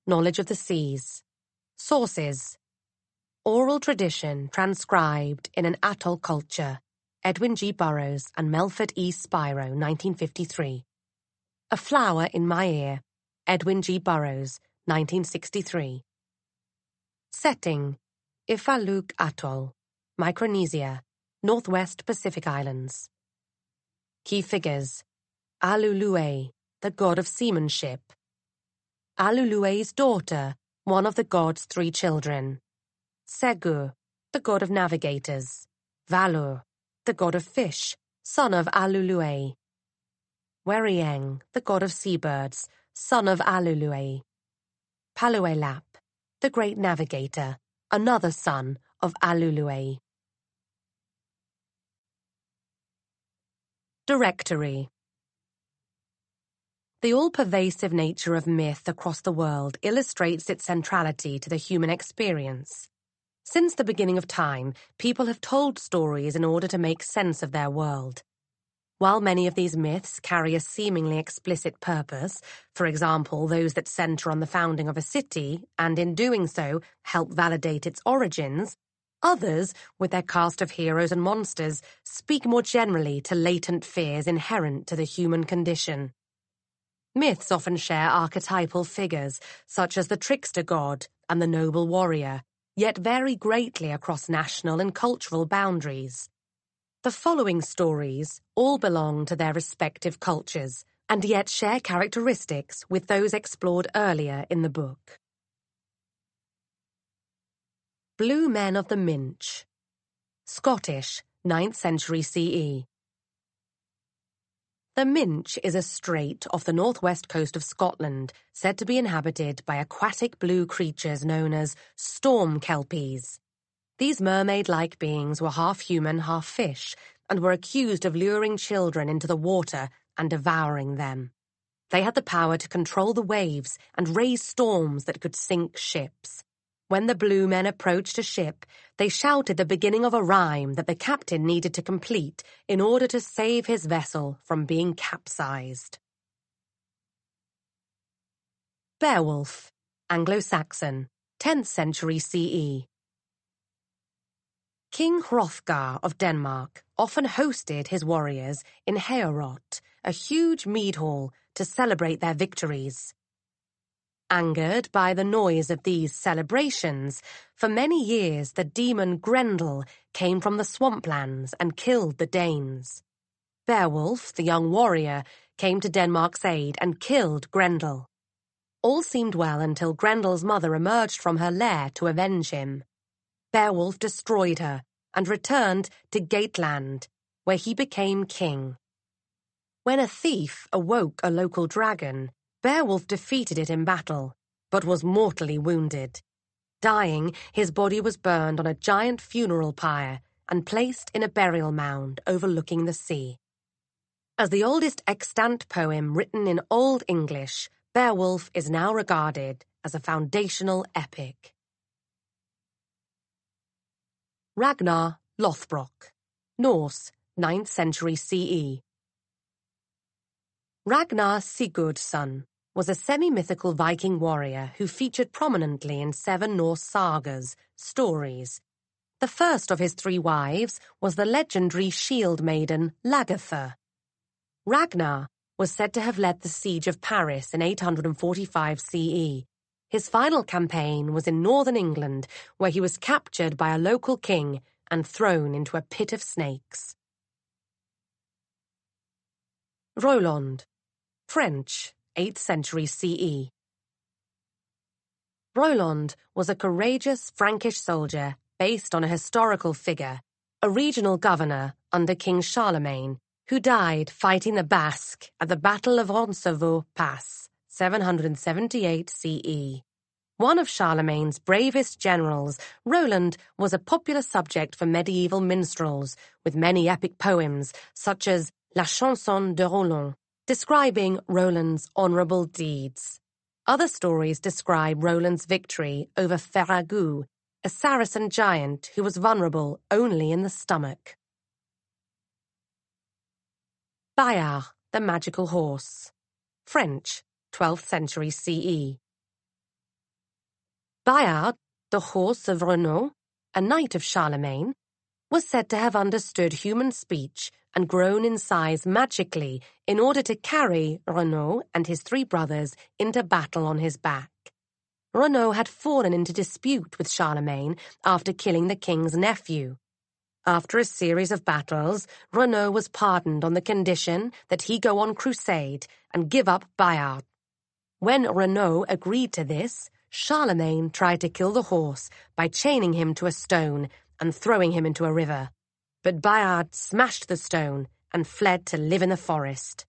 knowledge of the seas, sources, oral tradition transcribed in an atoll culture, Edwin G. Burrows and Melford E. Spiro, 1953, A Flower in My Ear, Edwin G. Burrows, 1963, Setting, Ifaluk Atoll, Micronesia, Northwest Pacific Islands. Key figures. Aluluei, the god of seamanship. Aluluei's daughter, one of the god's three children. Segu, the god of navigators. Valur, the god of fish, son of Aluluei. Werieng, the god of seabirds, son of Aluluei. Paluelap, the great navigator, another son of Aluluei. Directory. The all pervasive nature of myth across the world illustrates its centrality to the human experience. Since the beginning of time, people have told stories in order to make sense of their world. While many of these myths carry a seemingly explicit purpose, for example, those that center on the founding of a city and in doing so help validate its origins, Others, with their cast of heroes and monsters, speak more generally to latent fears inherent to the human condition. Myths often share archetypal figures, such as the trickster god and the noble warrior, yet vary greatly across national and cultural boundaries. The following stories all belong to their respective cultures, and yet share characteristics with those explored earlier in the book. Blue Men of the Minch Scottish, 9th century CE The Minch is a strait off the northwest coast of Scotland, said to be inhabited by aquatic blue creatures known as storm kelpies. These mermaid-like beings were half-human, half-fish, and were accused of luring children into the water and devouring them. They had the power to control the waves and raise storms that could sink ships. When the blue men approached a ship, they shouted the beginning of a rhyme that the captain needed to complete in order to save his vessel from being capsized. Beowulf, Anglo-Saxon, 10th century CE King Hrothgar of Denmark often hosted his warriors in Heorot, a huge mead hall, to celebrate their victories. Angered by the noise of these celebrations, for many years the demon Grendel came from the swamplands and killed the Danes. Beowulf, the young warrior, came to Denmark's aid and killed Grendel. All seemed well until Grendel's mother emerged from her lair to avenge him. Beowulf destroyed her and returned to Geatland, where he became king. When a thief awoke a local dragon, Beowulf defeated it in battle, but was mortally wounded. Dying, his body was burned on a giant funeral pyre and placed in a burial mound overlooking the sea. As the oldest extant poem written in Old English, Beowulf is now regarded as a foundational epic. Ragnar Lothbrok, Norse, 9th century CE. Ragnar Sigurdsson was a semi-mythical Viking warrior who featured prominently in seven Norse sagas, stories. The first of his three wives was the legendary shield maiden Lagertha. Ragnar was said to have led the siege of Paris in 845 CE. His final campaign was in northern England, where he was captured by a local king and thrown into a pit of snakes. Roland French, 8th century CE. Roland was a courageous Frankish soldier based on a historical figure, a regional governor under King Charlemagne, who died fighting the Basque at the Battle of Roncevaux Pass, 778 CE. One of Charlemagne's bravest generals, Roland was a popular subject for medieval minstrels, with many epic poems such as La Chanson de Roland describing Roland's honorable deeds. Other stories describe Roland's victory over Ferragu, a Saracen giant who was vulnerable only in the stomach. Bayard, the Magical Horse French, 12th century CE Bayard, the horse of Renaud, a knight of Charlemagne, was said to have understood human speech and grown in size magically in order to carry Renaud and his three brothers into battle on his back. Renaud had fallen into dispute with Charlemagne after killing the king's nephew. After a series of battles, Renaud was pardoned on the condition that he go on crusade and give up Bayard. When Renaud agreed to this, Charlemagne tried to kill the horse by chaining him to a stone and throwing him into a river but Bayard smashed the stone and fled to live in the forest.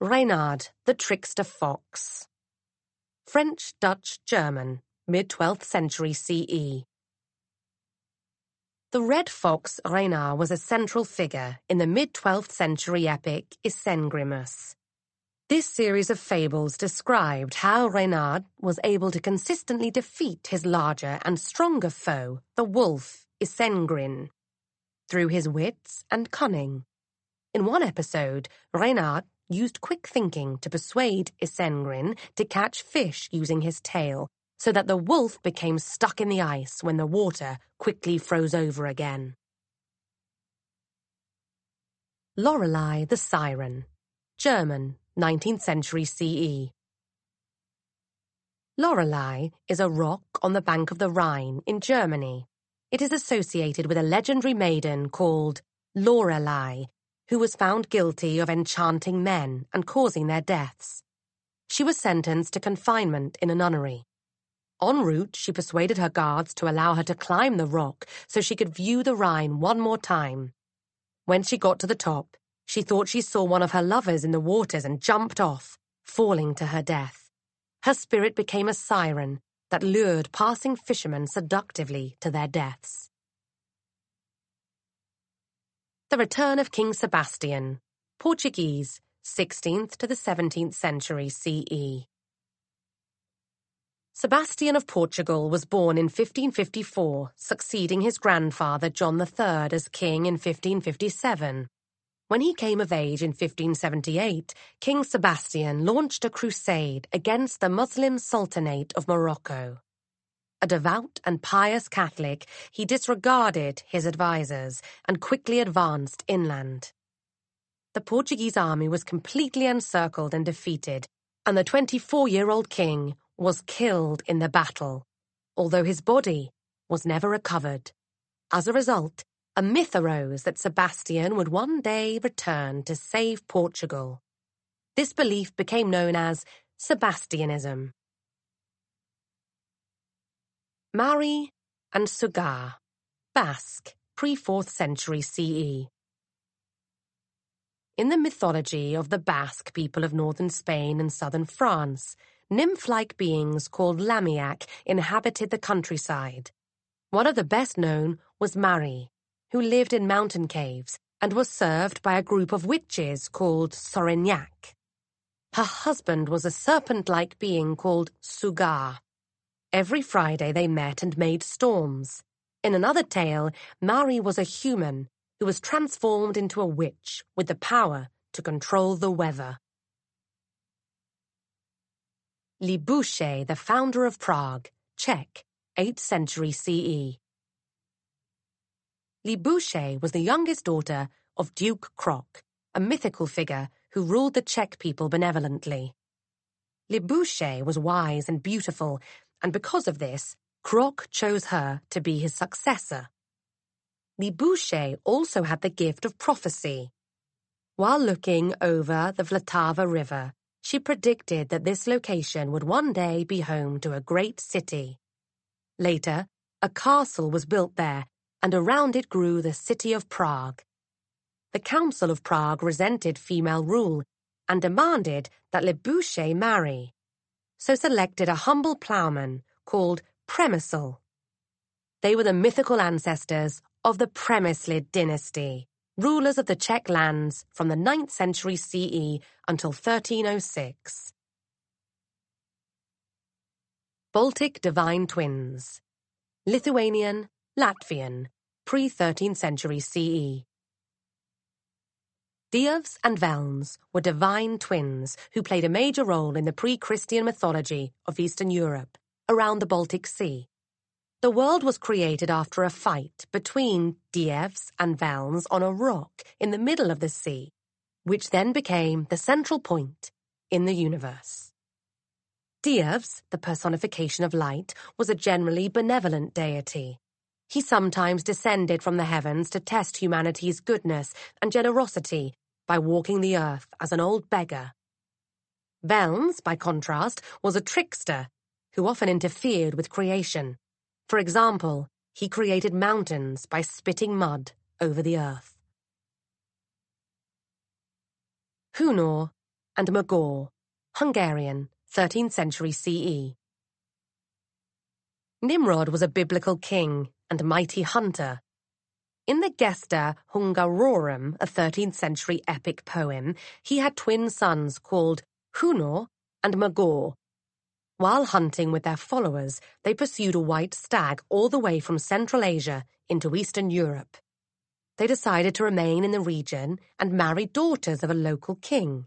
Reynard, the Trickster Fox. French, Dutch, German, mid-12th century CE The red fox Reynard was a central figure in the mid-12th century epic Isengrimus, this series of fables described how Reynard was able to consistently defeat his larger and stronger foe, the wolf, Isengrin, through his wits and cunning. In one episode, Reynard used quick thinking to persuade Isengrin to catch fish using his tail, so that the wolf became stuck in the ice when the water quickly froze over again. Lorelei the Siren German 19th century CE. Lorelei is a rock on the bank of the Rhine in Germany. It is associated with a legendary maiden called Lorelei, who was found guilty of enchanting men and causing their deaths. She was sentenced to confinement in a nunnery. En route, she persuaded her guards to allow her to climb the rock so she could view the Rhine one more time. When she got to the top, she thought she saw one of her lovers in the waters and jumped off, falling to her death. Her spirit became a siren that lured passing fishermen seductively to their deaths. The Return of King Sebastian, Portuguese, 16th to the 17th century CE. Sebastian of Portugal was born in 1554, succeeding his grandfather John III as king in 1557. When he came of age in 1578, King Sebastian launched a crusade against the Muslim Sultanate of Morocco. A devout and pious Catholic, he disregarded his advisers and quickly advanced inland. The Portuguese army was completely encircled and defeated, and the 24 year old king was killed in the battle, although his body was never recovered. As a result, a myth arose that Sebastian would one day return to save Portugal. This belief became known as Sebastianism. Mari and Sugaar, Basque, pre 4th century CE. In the mythology of the Basque people of northern Spain and southern France, nymph like beings called Lamiak inhabited the countryside. One of the best known was Mari, who lived in mountain caves and was served by a group of witches called Sorginak. Her husband was a serpent-like being called Sugaar. Every Friday they met and made storms. In another tale, Mari was a human who was transformed into a witch with the power to control the weather. Libuše, the founder of Prague, Czech, 8th century CE. Libuše was the youngest daughter of Duke Krok, a mythical figure who ruled the Czech people benevolently. Libuše was wise and beautiful, and because of this, Krok chose her to be his successor. Libuše also had the gift of prophecy. While looking over the Vltava River, she predicted that this location would one day be home to a great city. Later, a castle was built there and around it grew the city of Prague. The Council of Prague resented female rule and demanded that Le marry, so selected a humble ploughman called Přemysl. They were the mythical ancestors of the Přemyslid dynasty, rulers of the Czech lands from the 9th century CE until 1306. Baltic Divine Twins Lithuanian Latvian, pre 13th century CE. The Dievs and Velns were divine twins who played a major role in the pre Christian mythology of Eastern Europe, around the Baltic Sea. The world was created after a fight between Dievs and Velns on a rock in the middle of the sea, which then became the central point in the universe. Dievs, the personification of light, was a generally benevolent deity he sometimes descended from the heavens to test humanity's goodness and generosity by walking the earth as an old beggar. Velns, by contrast, was a trickster who often interfered with creation. For example, he created mountains by spitting mud over the earth. Hunor and Magor, Hungarian, 13th century CE. Nimrod was a biblical king and mighty hunter. In the Gesta Hungarorum, a 13th century epic poem, he had twin sons called Hunor and Magor. While hunting with their followers, they pursued a white stag all the way from Central Asia into Eastern Europe. They decided to remain in the region and marry daughters of a local king.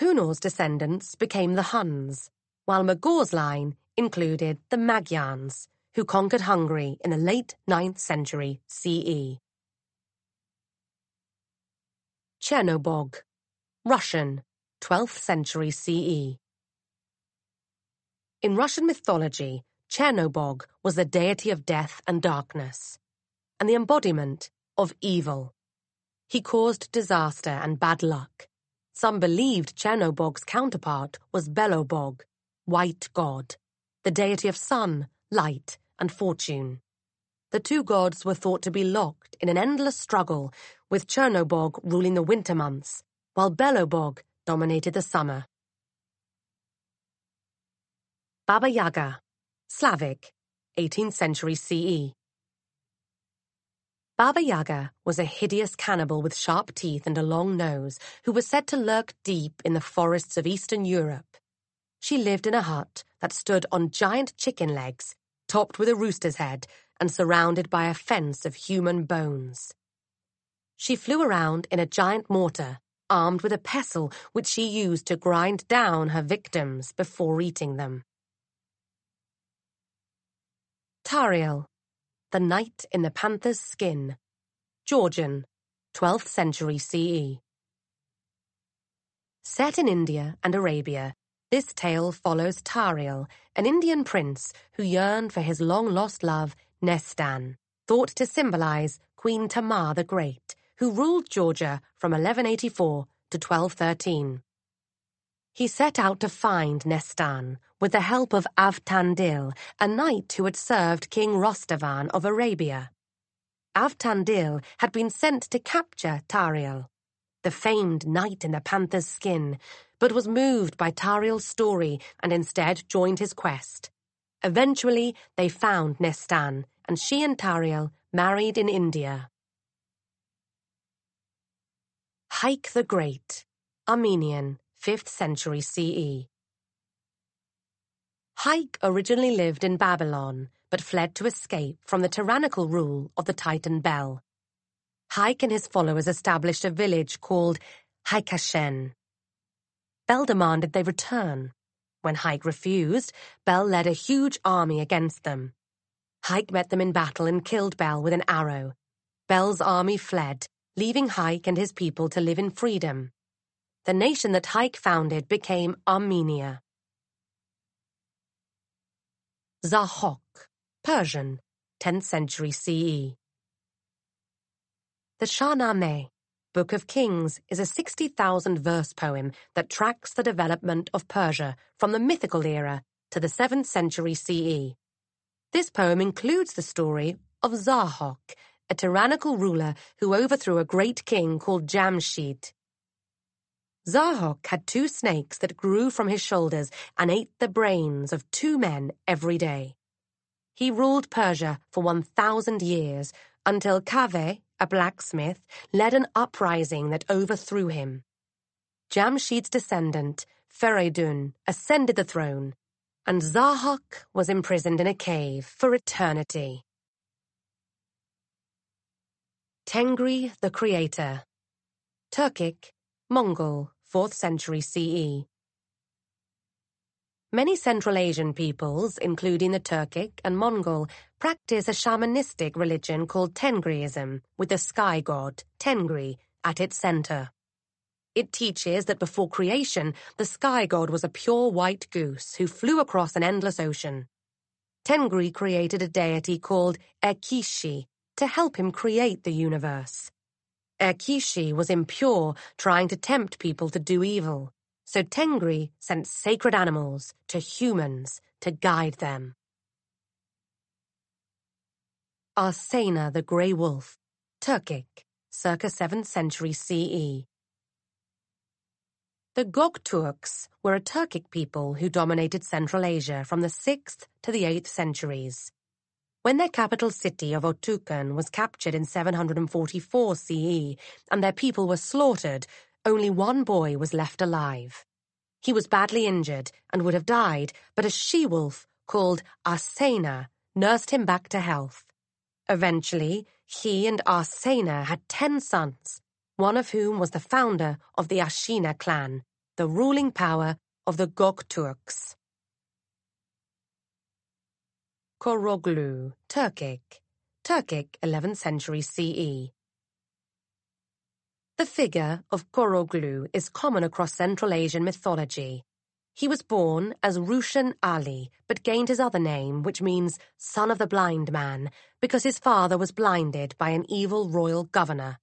Hunor's descendants became the Huns, while Magor's line included the Magyars, who conquered Hungary in the late 9th century CE. Chernobog, Russian, 12th century CE. In Russian mythology, Chernobog was the deity of death and darkness, and the embodiment of evil. He caused disaster and bad luck. Some believed Chernobog's counterpart was Belobog, white god, the deity of sun light, and fortune. The two gods were thought to be locked in an endless struggle, with Chernobog ruling the winter months, while Belobog dominated the summer. Baba Yaga, Slavic, 18th century CE Baba Yaga was a hideous cannibal with sharp teeth and a long nose who was said to lurk deep in the forests of Eastern Europe. She lived in a hut that stood on giant chicken legs topped with a rooster's head and surrounded by a fence of human bones. She flew around in a giant mortar, armed with a pestle which she used to grind down her victims before eating them. Tariel, The Knight in the Panther's Skin, Georgian, 12th century CE Set in India and Arabia, this tale follows Tariel, an Indian prince who yearned for his long-lost love, Nestan, thought to symbolize Queen Tamar the Great, who ruled Georgia from 1184 to 1213. He set out to find Nestan with the help of Avtandil, a knight who had served King Rostovan of Arabia. Avtandil had been sent to capture Tariel, the famed knight in the panther's skin, but was moved by Tariel's story and instead joined his quest. Eventually, they found Nestan, and she and Tariel married in India. Haik the Great, Armenian, 5th century CE Haik originally lived in Babylon, but fled to escape from the tyrannical rule of the Titan Bel. Haik and his followers established a village called Haikashen. Bel demanded they return. When Haik refused, Bel led a huge army against them. Haik met them in battle and killed Bel with an arrow. Bel's army fled, leaving Haik and his people to live in freedom. The nation that Haik founded became Armenia. Zahok, Persian, 10th century CE. The Shahnameh, Book of Kings, is a sixty thousand verse poem that tracks the development of Persia from the mythical era to the seventh century CE. This poem includes the story of Zahak a tyrannical ruler who overthrew a great king called Jamshid. Zahok had two snakes that grew from his shoulders and ate the brains of two men every day. He ruled Persia for 1,000 years until Kaveh, a blacksmith, led an uprising that overthrew him. Jamshid's descendant, Feridun ascended the throne, and Zahak was imprisoned in a cave for eternity. Tengri the Creator Turkic, Mongol, 4th century CE Many Central Asian peoples, including the Turkic and Mongol, practice a shamanistic religion called Tengriism, with the sky god, Tengri, at its center. It teaches that before creation, the sky god was a pure white goose who flew across an endless ocean. Tengri created a deity called Ekishi to help him create the universe. Ekishi was impure, trying to tempt people to do evil. So Tengri sent sacred animals to humans to guide them. Asena, the Grey Wolf, Turkic, circa 7th century CE. The Gokturks were a Turkic people who dominated Central Asia from the 6th to the 8th centuries. When their capital city of Otukan was captured in 744 CE and their people were slaughtered, only one boy was left alive. He was badly injured and would have died, but a she-wolf called Asena nursed him back to health. Eventually, he and Asena had ten sons, one of whom was the founder of the Ashina clan, the ruling power of the Gokturks. Koroglu, Turkic, Turkic 11th century CE The figure of Koroglu is common across Central Asian mythology, he was born as Rushan Ali, but gained his other name, which means son of the blind man, because his father was blinded by an evil royal governor.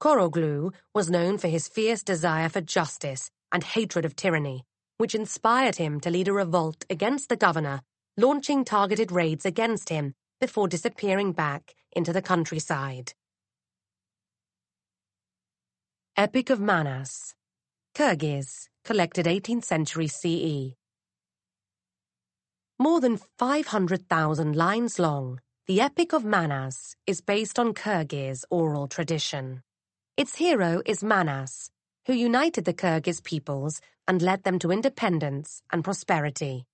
Koroglu was known for his fierce desire for justice and hatred of tyranny, which inspired him to lead a revolt against the governor, launching targeted raids against him before disappearing back into the countryside. Epic of Manas Kyrgyz collected 18th century CE. More than 500,000 lines long, the Epic of Manas is based on Kyrgyz oral tradition. Its hero is Manas, who united the Kyrgyz peoples and led them to independence and prosperity.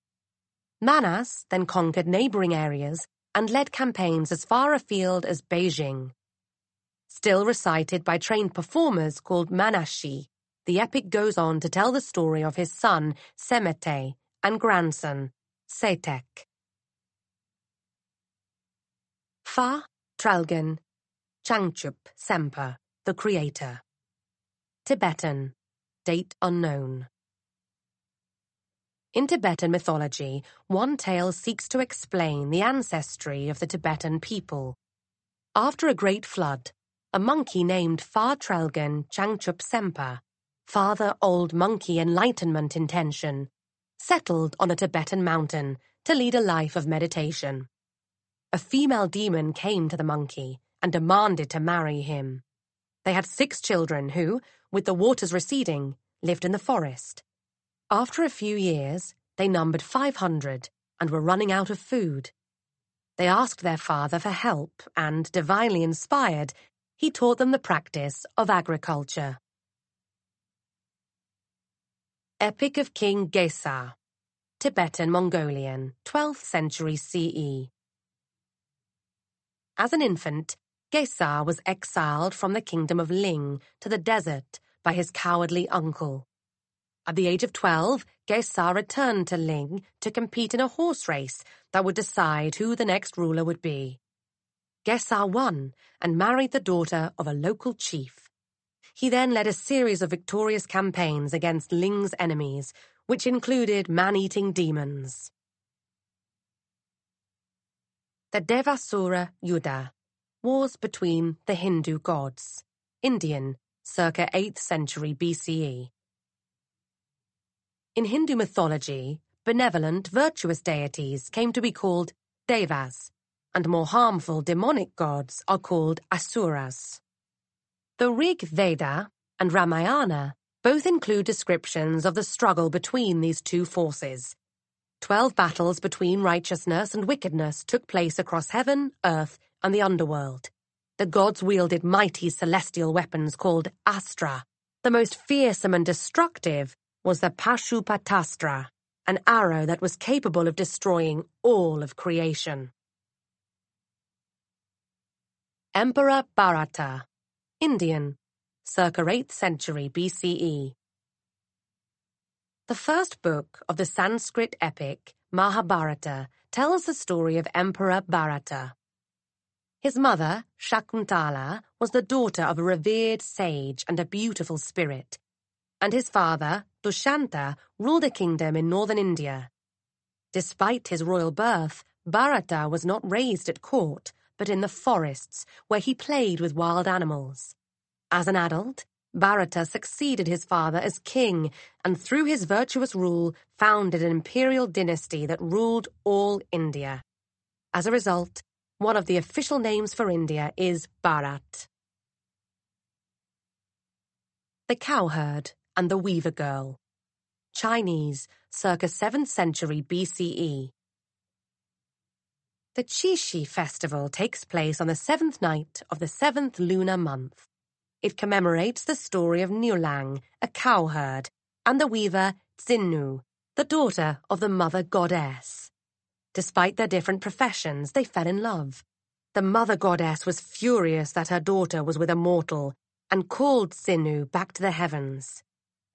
Manas then conquered neighboring areas and led campaigns as far afield as Beijing. Still recited by trained performers called Manashi, the epic goes on to tell the story of his son, Semete, and grandson, Setek. Fa Tralgen Changchup Semper, the creator. Tibetan. Date unknown. In Tibetan mythology, one tale seeks to explain the ancestry of the Tibetan people. After a great flood, a monkey named Fa Trelgen Changchup Semper Father Old Monkey Enlightenment intention, settled on a Tibetan mountain to lead a life of meditation. A female demon came to the monkey and demanded to marry him. They had six children who, with the waters receding, lived in the forest. After a few years, they numbered 500 and were running out of food. They asked their father for help and, divinely inspired, he taught them the practice of agriculture. Epic of King Gesar Tibetan Mongolian, 12th century CE. As an infant, Gesar was exiled from the kingdom of Ling to the desert by his cowardly uncle. At the age of 12, Gesar returned to Ling to compete in a horse race that would decide who the next ruler would be. Gesar won and married the daughter of a local chief. He then led a series of victorious campaigns against Ling's enemies, which included man-eating demons. The Devasura Yuddha, wars between the Hindu gods, Indian, circa 8th century BCE. In Hindu mythology, benevolent, virtuous deities came to be called devas, and more harmful demonic gods are called asuras. The Rig Veda and Ramayana both include descriptions of the struggle between these two forces. Twelve battles between righteousness and wickedness took place across heaven, earth, and the underworld. The gods wielded mighty celestial weapons called Astra. The most fearsome and destructive was the Pashupatastra, an arrow that was capable of destroying all of creation. Emperor Bharata Indian, circa 8th century BCE. The first book of the Sanskrit epic, Mahabharata, tells the story of Emperor Bharata. His mother, Shakuntala, was the daughter of a revered sage and a beautiful spirit, and his father, Dushanta, ruled a kingdom in northern India. Despite his royal birth, Bharata was not raised at court, but in the forests where he played with wild animals. As an adult, Bharata succeeded his father as king and through his virtuous rule founded an imperial dynasty that ruled all India. As a result, one of the official names for India is Bharat. The Cowherd and the Weaver Girl Chinese, circa 7th century BCE the Qixi festival takes place on the seventh night of the seventh lunar month. It commemorates the story of Niulang, a cowherd, and the weaver Xinnu, the daughter of the mother goddess. Despite their different professions, they fell in love. The mother goddess was furious that her daughter was with a mortal and called Tsinnu back to the heavens.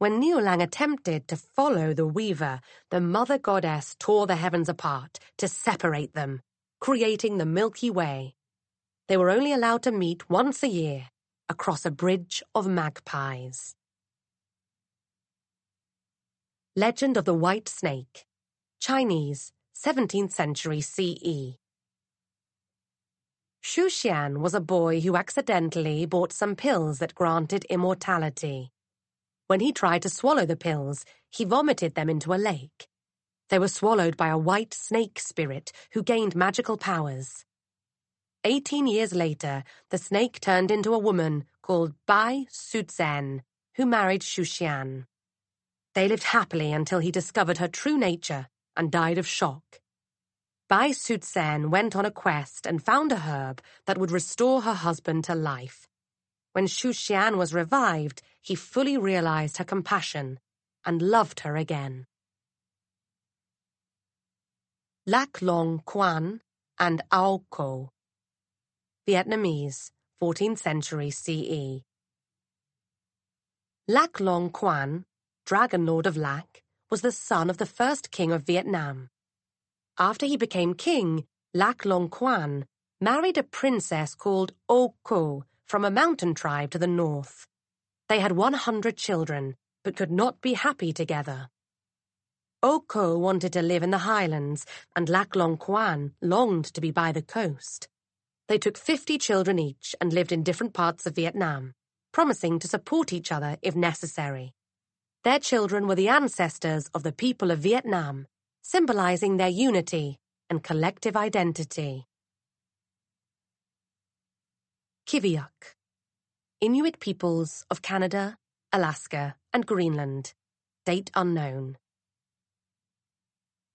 When Niulang attempted to follow the weaver, the mother goddess tore the heavens apart to separate them creating the Milky Way. They were only allowed to meet once a year across a bridge of magpies. Legend of the White Snake Chinese, 17th century CE. Xu Xian was a boy who accidentally bought some pills that granted immortality. When he tried to swallow the pills, he vomited them into a lake. They were swallowed by a white snake spirit who gained magical powers. Eighteen years later, the snake turned into a woman called Bai Suzhen, who married Xu Xian. They lived happily until he discovered her true nature and died of shock. Bai Suzhen went on a quest and found a herb that would restore her husband to life. When Xu Xian was revived, he fully realized her compassion and loved her again. Lac Long Quan, and Au Co, Vietnamese, 14th century CE. Lac Long Quan, Dragon Lord of Lac, was the son of the first king of Vietnam. After he became king, Lac Long Quan married a princess called Au Co from a mountain tribe to the north. They had 100 children, but could not be happy together. Au Co wanted to live in the highlands, and Lac Long Quan longed to be by the coast. They took 50 children each and lived in different parts of Vietnam, promising to support each other if necessary. Their children were the ancestors of the people of Vietnam, symbolizing their unity and collective identity. Kiviuk Inuit peoples of Canada, Alaska, and Greenland. Date unknown.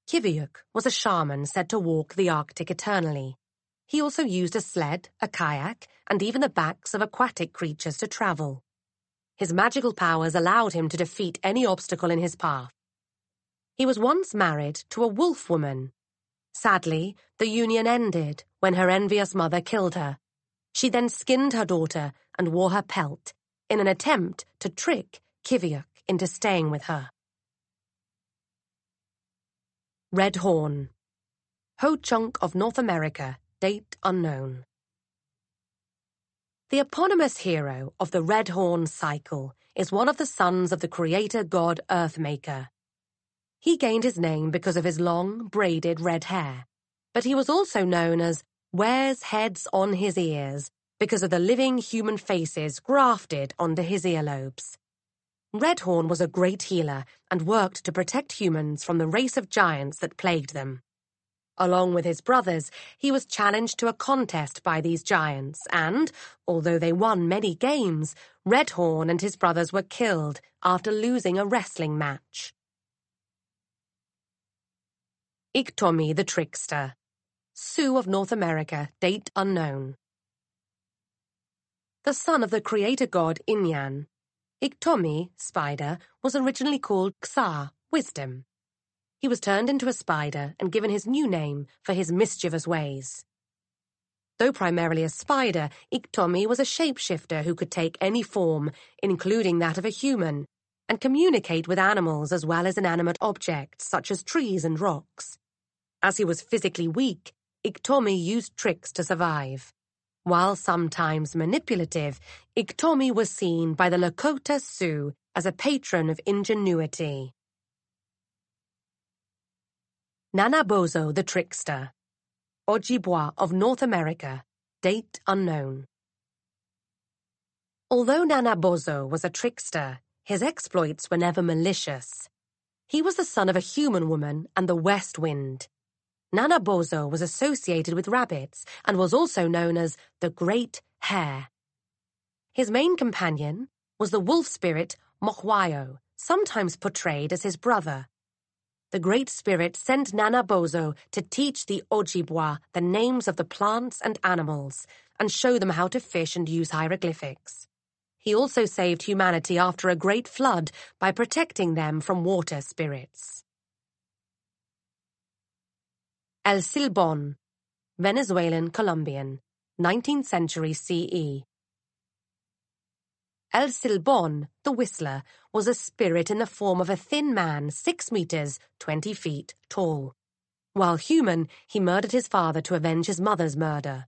Kiviuk was a shaman said to walk the Arctic eternally. He also used a sled, a kayak, and even the backs of aquatic creatures to travel. His magical powers allowed him to defeat any obstacle in his path. He was once married to a wolf woman. Sadly, the union ended when her envious mother killed her. She then skinned her daughter and wore her pelt in an attempt to trick Kiviuk into staying with her. Red Horn. Ho-Chunk of North America, date unknown. The eponymous hero of the Red Horn cycle is one of the sons of the creator god Earthmaker. He gained his name because of his long, braided red hair, but he was also known as Wears Heads on His Ears because of the living human faces grafted onto his earlobes. Redhorn was a great healer and worked to protect humans from the race of giants that plagued them. Along with his brothers, he was challenged to a contest by these giants and, although they won many games, Redhorn and his brothers were killed after losing a wrestling match. Iktomi the Trickster Sioux of North America, date unknown. The son of the creator god Inyan, Iktomi, spider, was originally called Xa, wisdom. He was turned into a spider and given his new name for his mischievous ways. Though primarily a spider, Iktomi was a shapeshifter who could take any form, including that of a human, and communicate with animals as well as inanimate objects such as trees and rocks. As he was physically weak, Iktomi used tricks to survive while sometimes manipulative, Iktomi was seen by the Lakota Sioux as a patron of ingenuity. Nanabozo the Trickster Ojibwa of North America, date unknown. Although Nanabozo was a trickster, his exploits were never malicious. He was the son of a human woman and the West Wind, Nanabozo was associated with rabbits and was also known as the Great Hare. His main companion was the wolf spirit Mohuayo, sometimes portrayed as his brother. The Great Spirit sent Nanabozo to teach the Ojibwa the names of the plants and animals and show them how to fish and use hieroglyphics. He also saved humanity after a great flood by protecting them from water spirits. El Silbon, Venezuelan Colombian, 19th century CE. El Silbon, the whistler, was a spirit in the form of a thin man, six meters, 20 feet tall. While human, he murdered his father to avenge his mother's murder.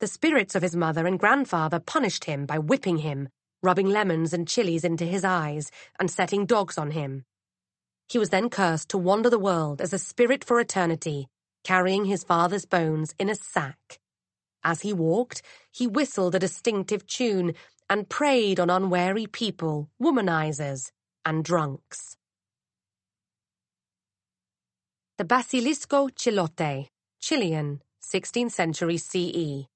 The spirits of his mother and grandfather punished him by whipping him, rubbing lemons and chilies into his eyes, and setting dogs on him. He was then cursed to wander the world as a spirit for eternity, carrying his father's bones in a sack. As he walked, he whistled a distinctive tune and preyed on unwary people, womanizers, and drunks. The Basilisco Chilote, Chilean, 16th century CE.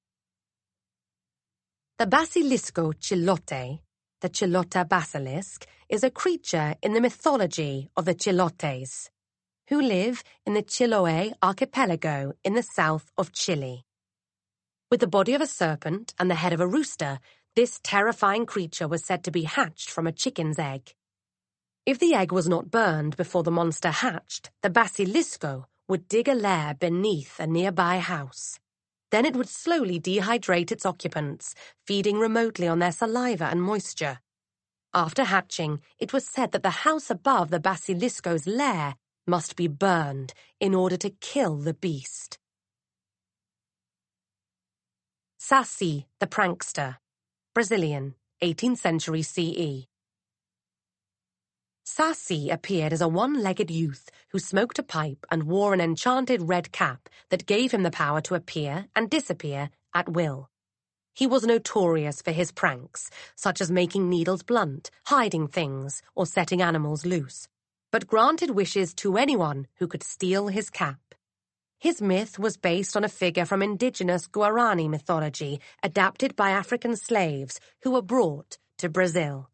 The Basilisco Chilote, the Chilota basilisk, is a creature in the mythology of the Chilotes who live in the Chiloé archipelago in the south of Chile. With the body of a serpent and the head of a rooster, this terrifying creature was said to be hatched from a chicken's egg. If the egg was not burned before the monster hatched, the basilisco would dig a lair beneath a nearby house. Then it would slowly dehydrate its occupants, feeding remotely on their saliva and moisture. After hatching, it was said that the house above the basilisco's lair must be burned in order to kill the beast. Saci the Prankster, Brazilian, 18th century CE Saci appeared as a one-legged youth who smoked a pipe and wore an enchanted red cap that gave him the power to appear and disappear at will. He was notorious for his pranks, such as making needles blunt, hiding things, or setting animals loose but granted wishes to anyone who could steal his cap. His myth was based on a figure from indigenous Guarani mythology adapted by African slaves who were brought to Brazil.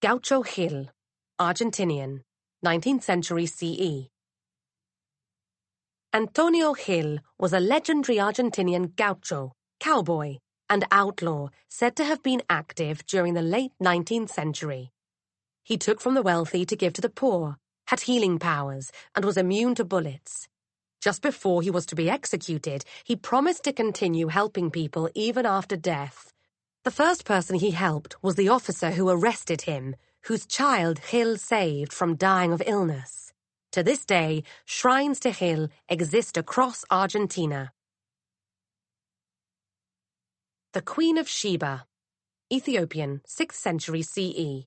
Gaucho Gil, Argentinian, 19th century CE Antonio Gil was a legendary Argentinian gaucho, cowboy, and outlaw said to have been active during the late 19th century he took from the wealthy to give to the poor, had healing powers, and was immune to bullets. Just before he was to be executed, he promised to continue helping people even after death. The first person he helped was the officer who arrested him, whose child Gil saved from dying of illness. To this day, shrines to Gil exist across Argentina. The Queen of Sheba Ethiopian, 6th century CE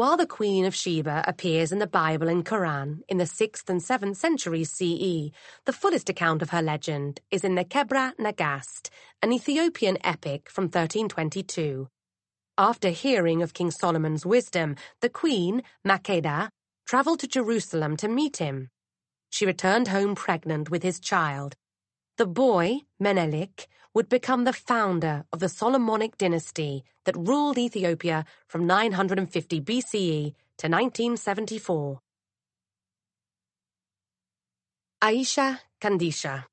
while the Queen of Sheba appears in the Bible and Quran in the 6th and 7th centuries CE, the fullest account of her legend is in the Kebra Nagast, an Ethiopian epic from 1322. After hearing of King Solomon's wisdom, the Queen, Makeda, traveled to Jerusalem to meet him. She returned home pregnant with his child, the boy, Menelik, would become the founder of the Solomonic dynasty that ruled Ethiopia from 950 BCE to 1974. Aisha Kandisha,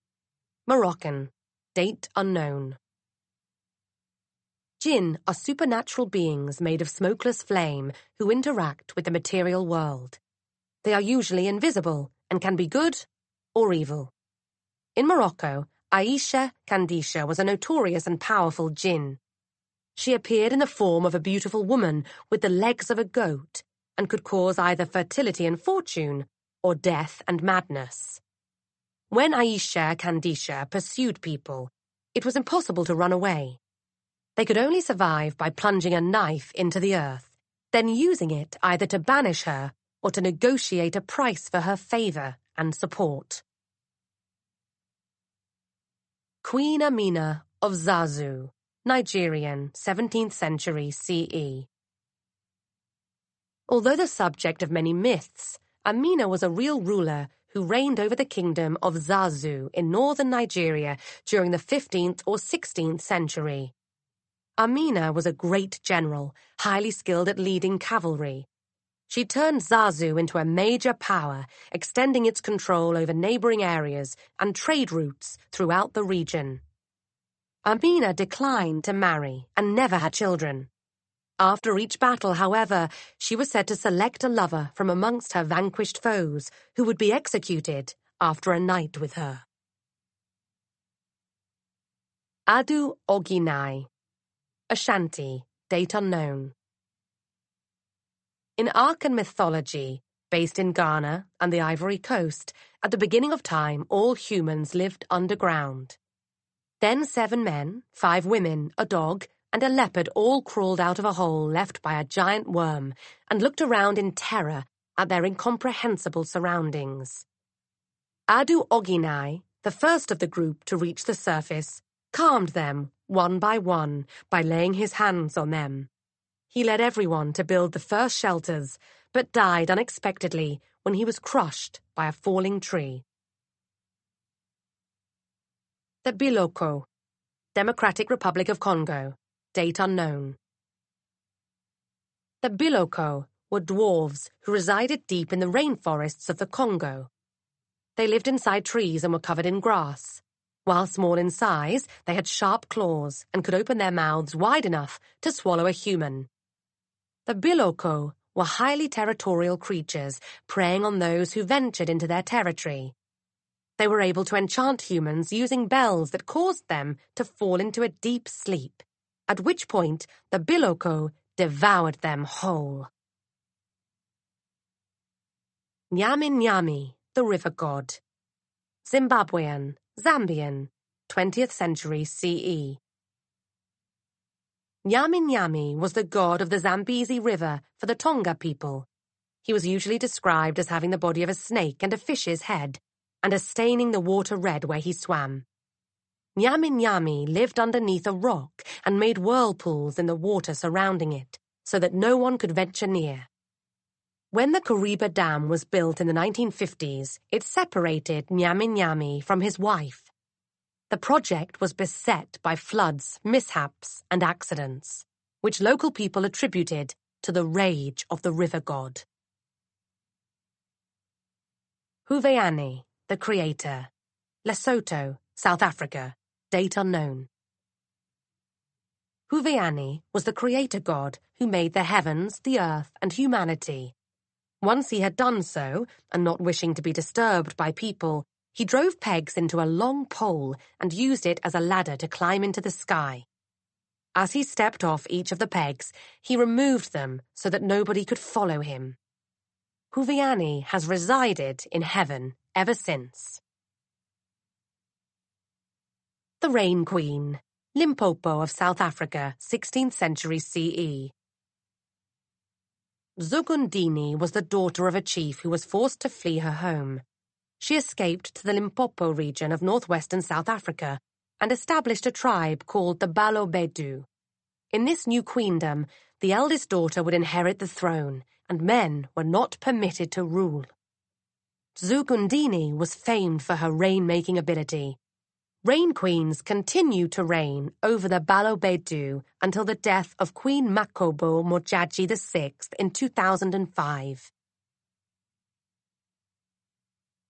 Moroccan, date unknown. Jinn are supernatural beings made of smokeless flame who interact with the material world. They are usually invisible and can be good or evil. In Morocco, Aisha Kandisha was a notorious and powerful jinn. She appeared in the form of a beautiful woman with the legs of a goat and could cause either fertility and fortune or death and madness. When Aisha Kandisha pursued people, it was impossible to run away. They could only survive by plunging a knife into the earth, then using it either to banish her or to negotiate a price for her favor and support. Queen Amina of Zazzau, Nigerian, 17th century CE. Although the subject of many myths, Amina was a real ruler who reigned over the kingdom of Zazzau in northern Nigeria during the 15th or 16th century. Amina was a great general, highly skilled at leading cavalry. She turned Zazzau into a major power, extending its control over neighboring areas and trade routes throughout the region. Amina declined to marry and never had children. After each battle, however, she was said to select a lover from amongst her vanquished foes who would be executed after a night with her. Adu Ogyinae Ashanti, date unknown in Akan mythology, based in Ghana and the Ivory Coast, at the beginning of time, all humans lived underground. Then seven men, five women, a dog, and a leopard all crawled out of a hole left by a giant worm and looked around in terror at their incomprehensible surroundings. Adu Ogyinae, the first of the group to reach the surface, calmed them one by one by laying his hands on them. He led everyone to build the first shelters, but died unexpectedly when he was crushed by a falling tree. The Biloko, Democratic Republic of Congo, date unknown. The Biloko were dwarves who resided deep in the rainforests of the Congo. They lived inside trees and were covered in grass. While small in size, they had sharp claws and could open their mouths wide enough to swallow a human. The Biloko were highly territorial creatures, preying on those who ventured into their territory. They were able to enchant humans using bells that caused them to fall into a deep sleep, at which point the Biloko devoured them whole. Nyami Nyami, the river god. Zimbabwean, Zambian, 20th century CE. Nyaminyami was the god of the Zambezi River for the Tonga people. He was usually described as having the body of a snake and a fish's head, and as staining the water red where he swam. Nyaminyami lived underneath a rock and made whirlpools in the water surrounding it, so that no one could venture near. When the Kariba Dam was built in the 1950s, it separated Nyaminyami from his wife. The project was beset by floods, mishaps, and accidents, which local people attributed to the rage of the river god. Huveane, the creator. Lesotho, South Africa. Date unknown. Huveane was the creator god who made the heavens, the earth, and humanity. Once he had done so, and not wishing to be disturbed by people, he drove pegs into a long pole and used it as a ladder to climb into the sky. As he stepped off each of the pegs, he removed them so that nobody could follow him. Huveane has resided in heaven ever since. The Rain Queen, Limpopo of South Africa, 16th century CE. Dzugudini was the daughter of a chief who was forced to flee her home she escaped to the Limpopo region of northwestern South Africa and established a tribe called the Balobedu. In this new queendom, the eldest daughter would inherit the throne, and men were not permitted to rule. Dzugudini was famed for her rain-making ability. Rain queens continued to reign over the Balobedu until the death of Queen Makobo Modjadji VI in 2005.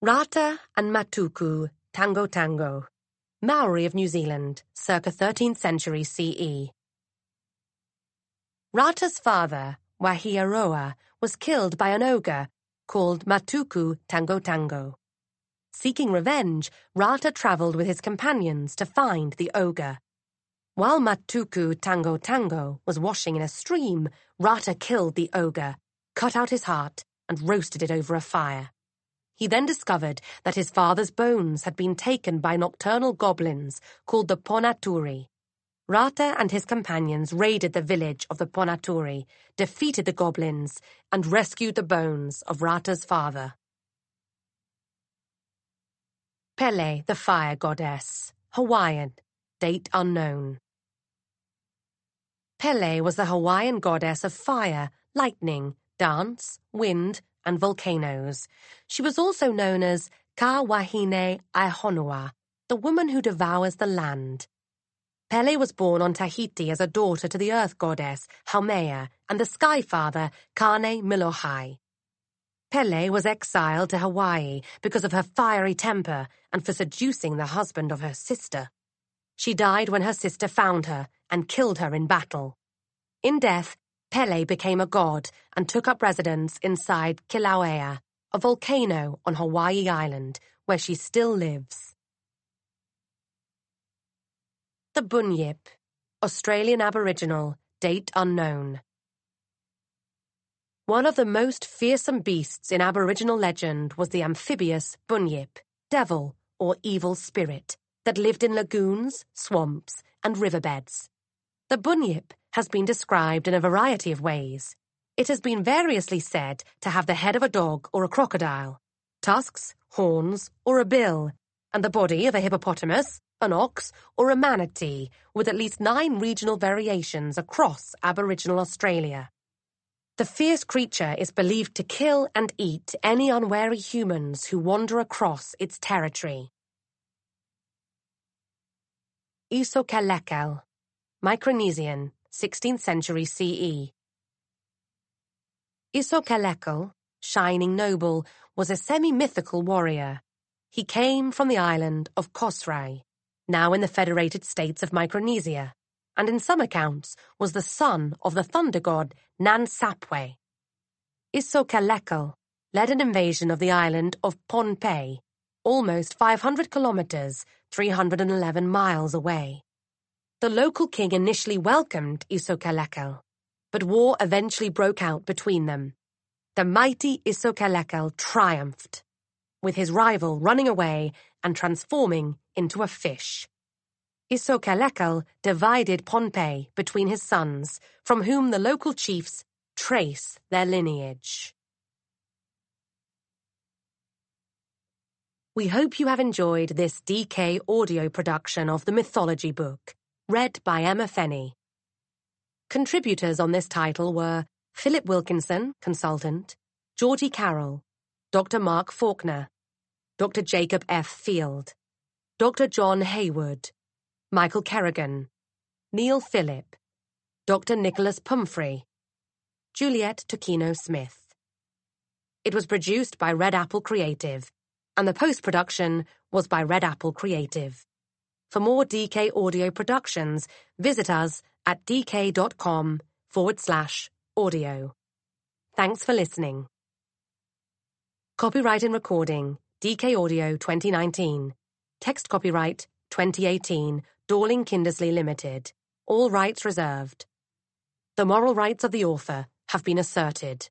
Rata and Matuku, Tango Tango. Maori of New Zealand, circa 13th century CE. Rata's father, Wahiaroa, was killed by an ogre called Matuku Tango Tango. Seeking revenge, Rata traveled with his companions to find the ogre. While Matuku Tango Tango was washing in a stream, Rata killed the ogre, cut out his heart, and roasted it over a fire. He then discovered that his father's bones had been taken by nocturnal goblins called the Ponaturi. Rata and his companions raided the village of the Ponaturi, defeated the goblins, and rescued the bones of Rata's father. Pele, the Fire Goddess, Hawaiian, date unknown. Pele was the Hawaiian goddess of fire, lightning, dance, wind, and volcanoes. She was also known as Kawahine Aihonua, the woman who devours the land. Pele was born on Tahiti as a daughter to the earth goddess Haumea and the sky father Kane Milohai. Pele was exiled to Hawaii because of her fiery temper and for seducing the husband of her sister. She died when her sister found her and killed her in battle. In death, Pele became a god and took up residence inside Kilauea, a volcano on Hawaii Island, where she still lives. The Bunyip, Australian Aboriginal, date unknown. One of the most fearsome beasts in Aboriginal legend was the amphibious Bunyip, devil or evil spirit, that lived in lagoons, swamps, and riverbeds. The Bunyip has been described in a variety of ways. It has been variously said to have the head of a dog or a crocodile, tusks, horns, or a bill, and the body of a hippopotamus, an ox, or a manatee, with at least nine regional variations across Aboriginal Australia. The fierce creature is believed to kill and eat any unwary humans who wander across its territory. Isokelekel, Micronesian 16th century CE. Isokelekel, Shining Noble, was a semi-mythical warrior. He came from the island of Kosrae, now in the Federated States of Micronesia, and in some accounts was the son of the thunder god Nan Sapwe. Isokelekel led an invasion of the island of Pohnpei, almost 500 kilometers, 311 miles away. The local king initially welcomed Isokelekel, but war eventually broke out between them. The mighty Isokelekel triumphed, with his rival running away and transforming into a fish. Isokelekel divided Pohnpei between his sons, from whom the local chiefs trace their lineage. We hope you have enjoyed this DK audio production of the Mythology Book read by Emma Fenney. Contributors on this title were Philip Wilkinson, consultant, Georgie Carroll, Dr. Mark Faulkner, Dr. Jacob F. Field, Dr. John Haywood, Michael Kerrigan, Neil Philip, Dr. Nicholas Pumphrey, Juliet Tokino Smith. It was produced by Red Apple Creative, and the post production was by Red Apple Creative. For more DK audio productions, visit us at dk.com forward slash audio. Thanks for listening. Copyright and recording DK Audio 2019. Text copyright 2018 Dorling Kindersley Limited. All rights reserved. The moral rights of the author have been asserted.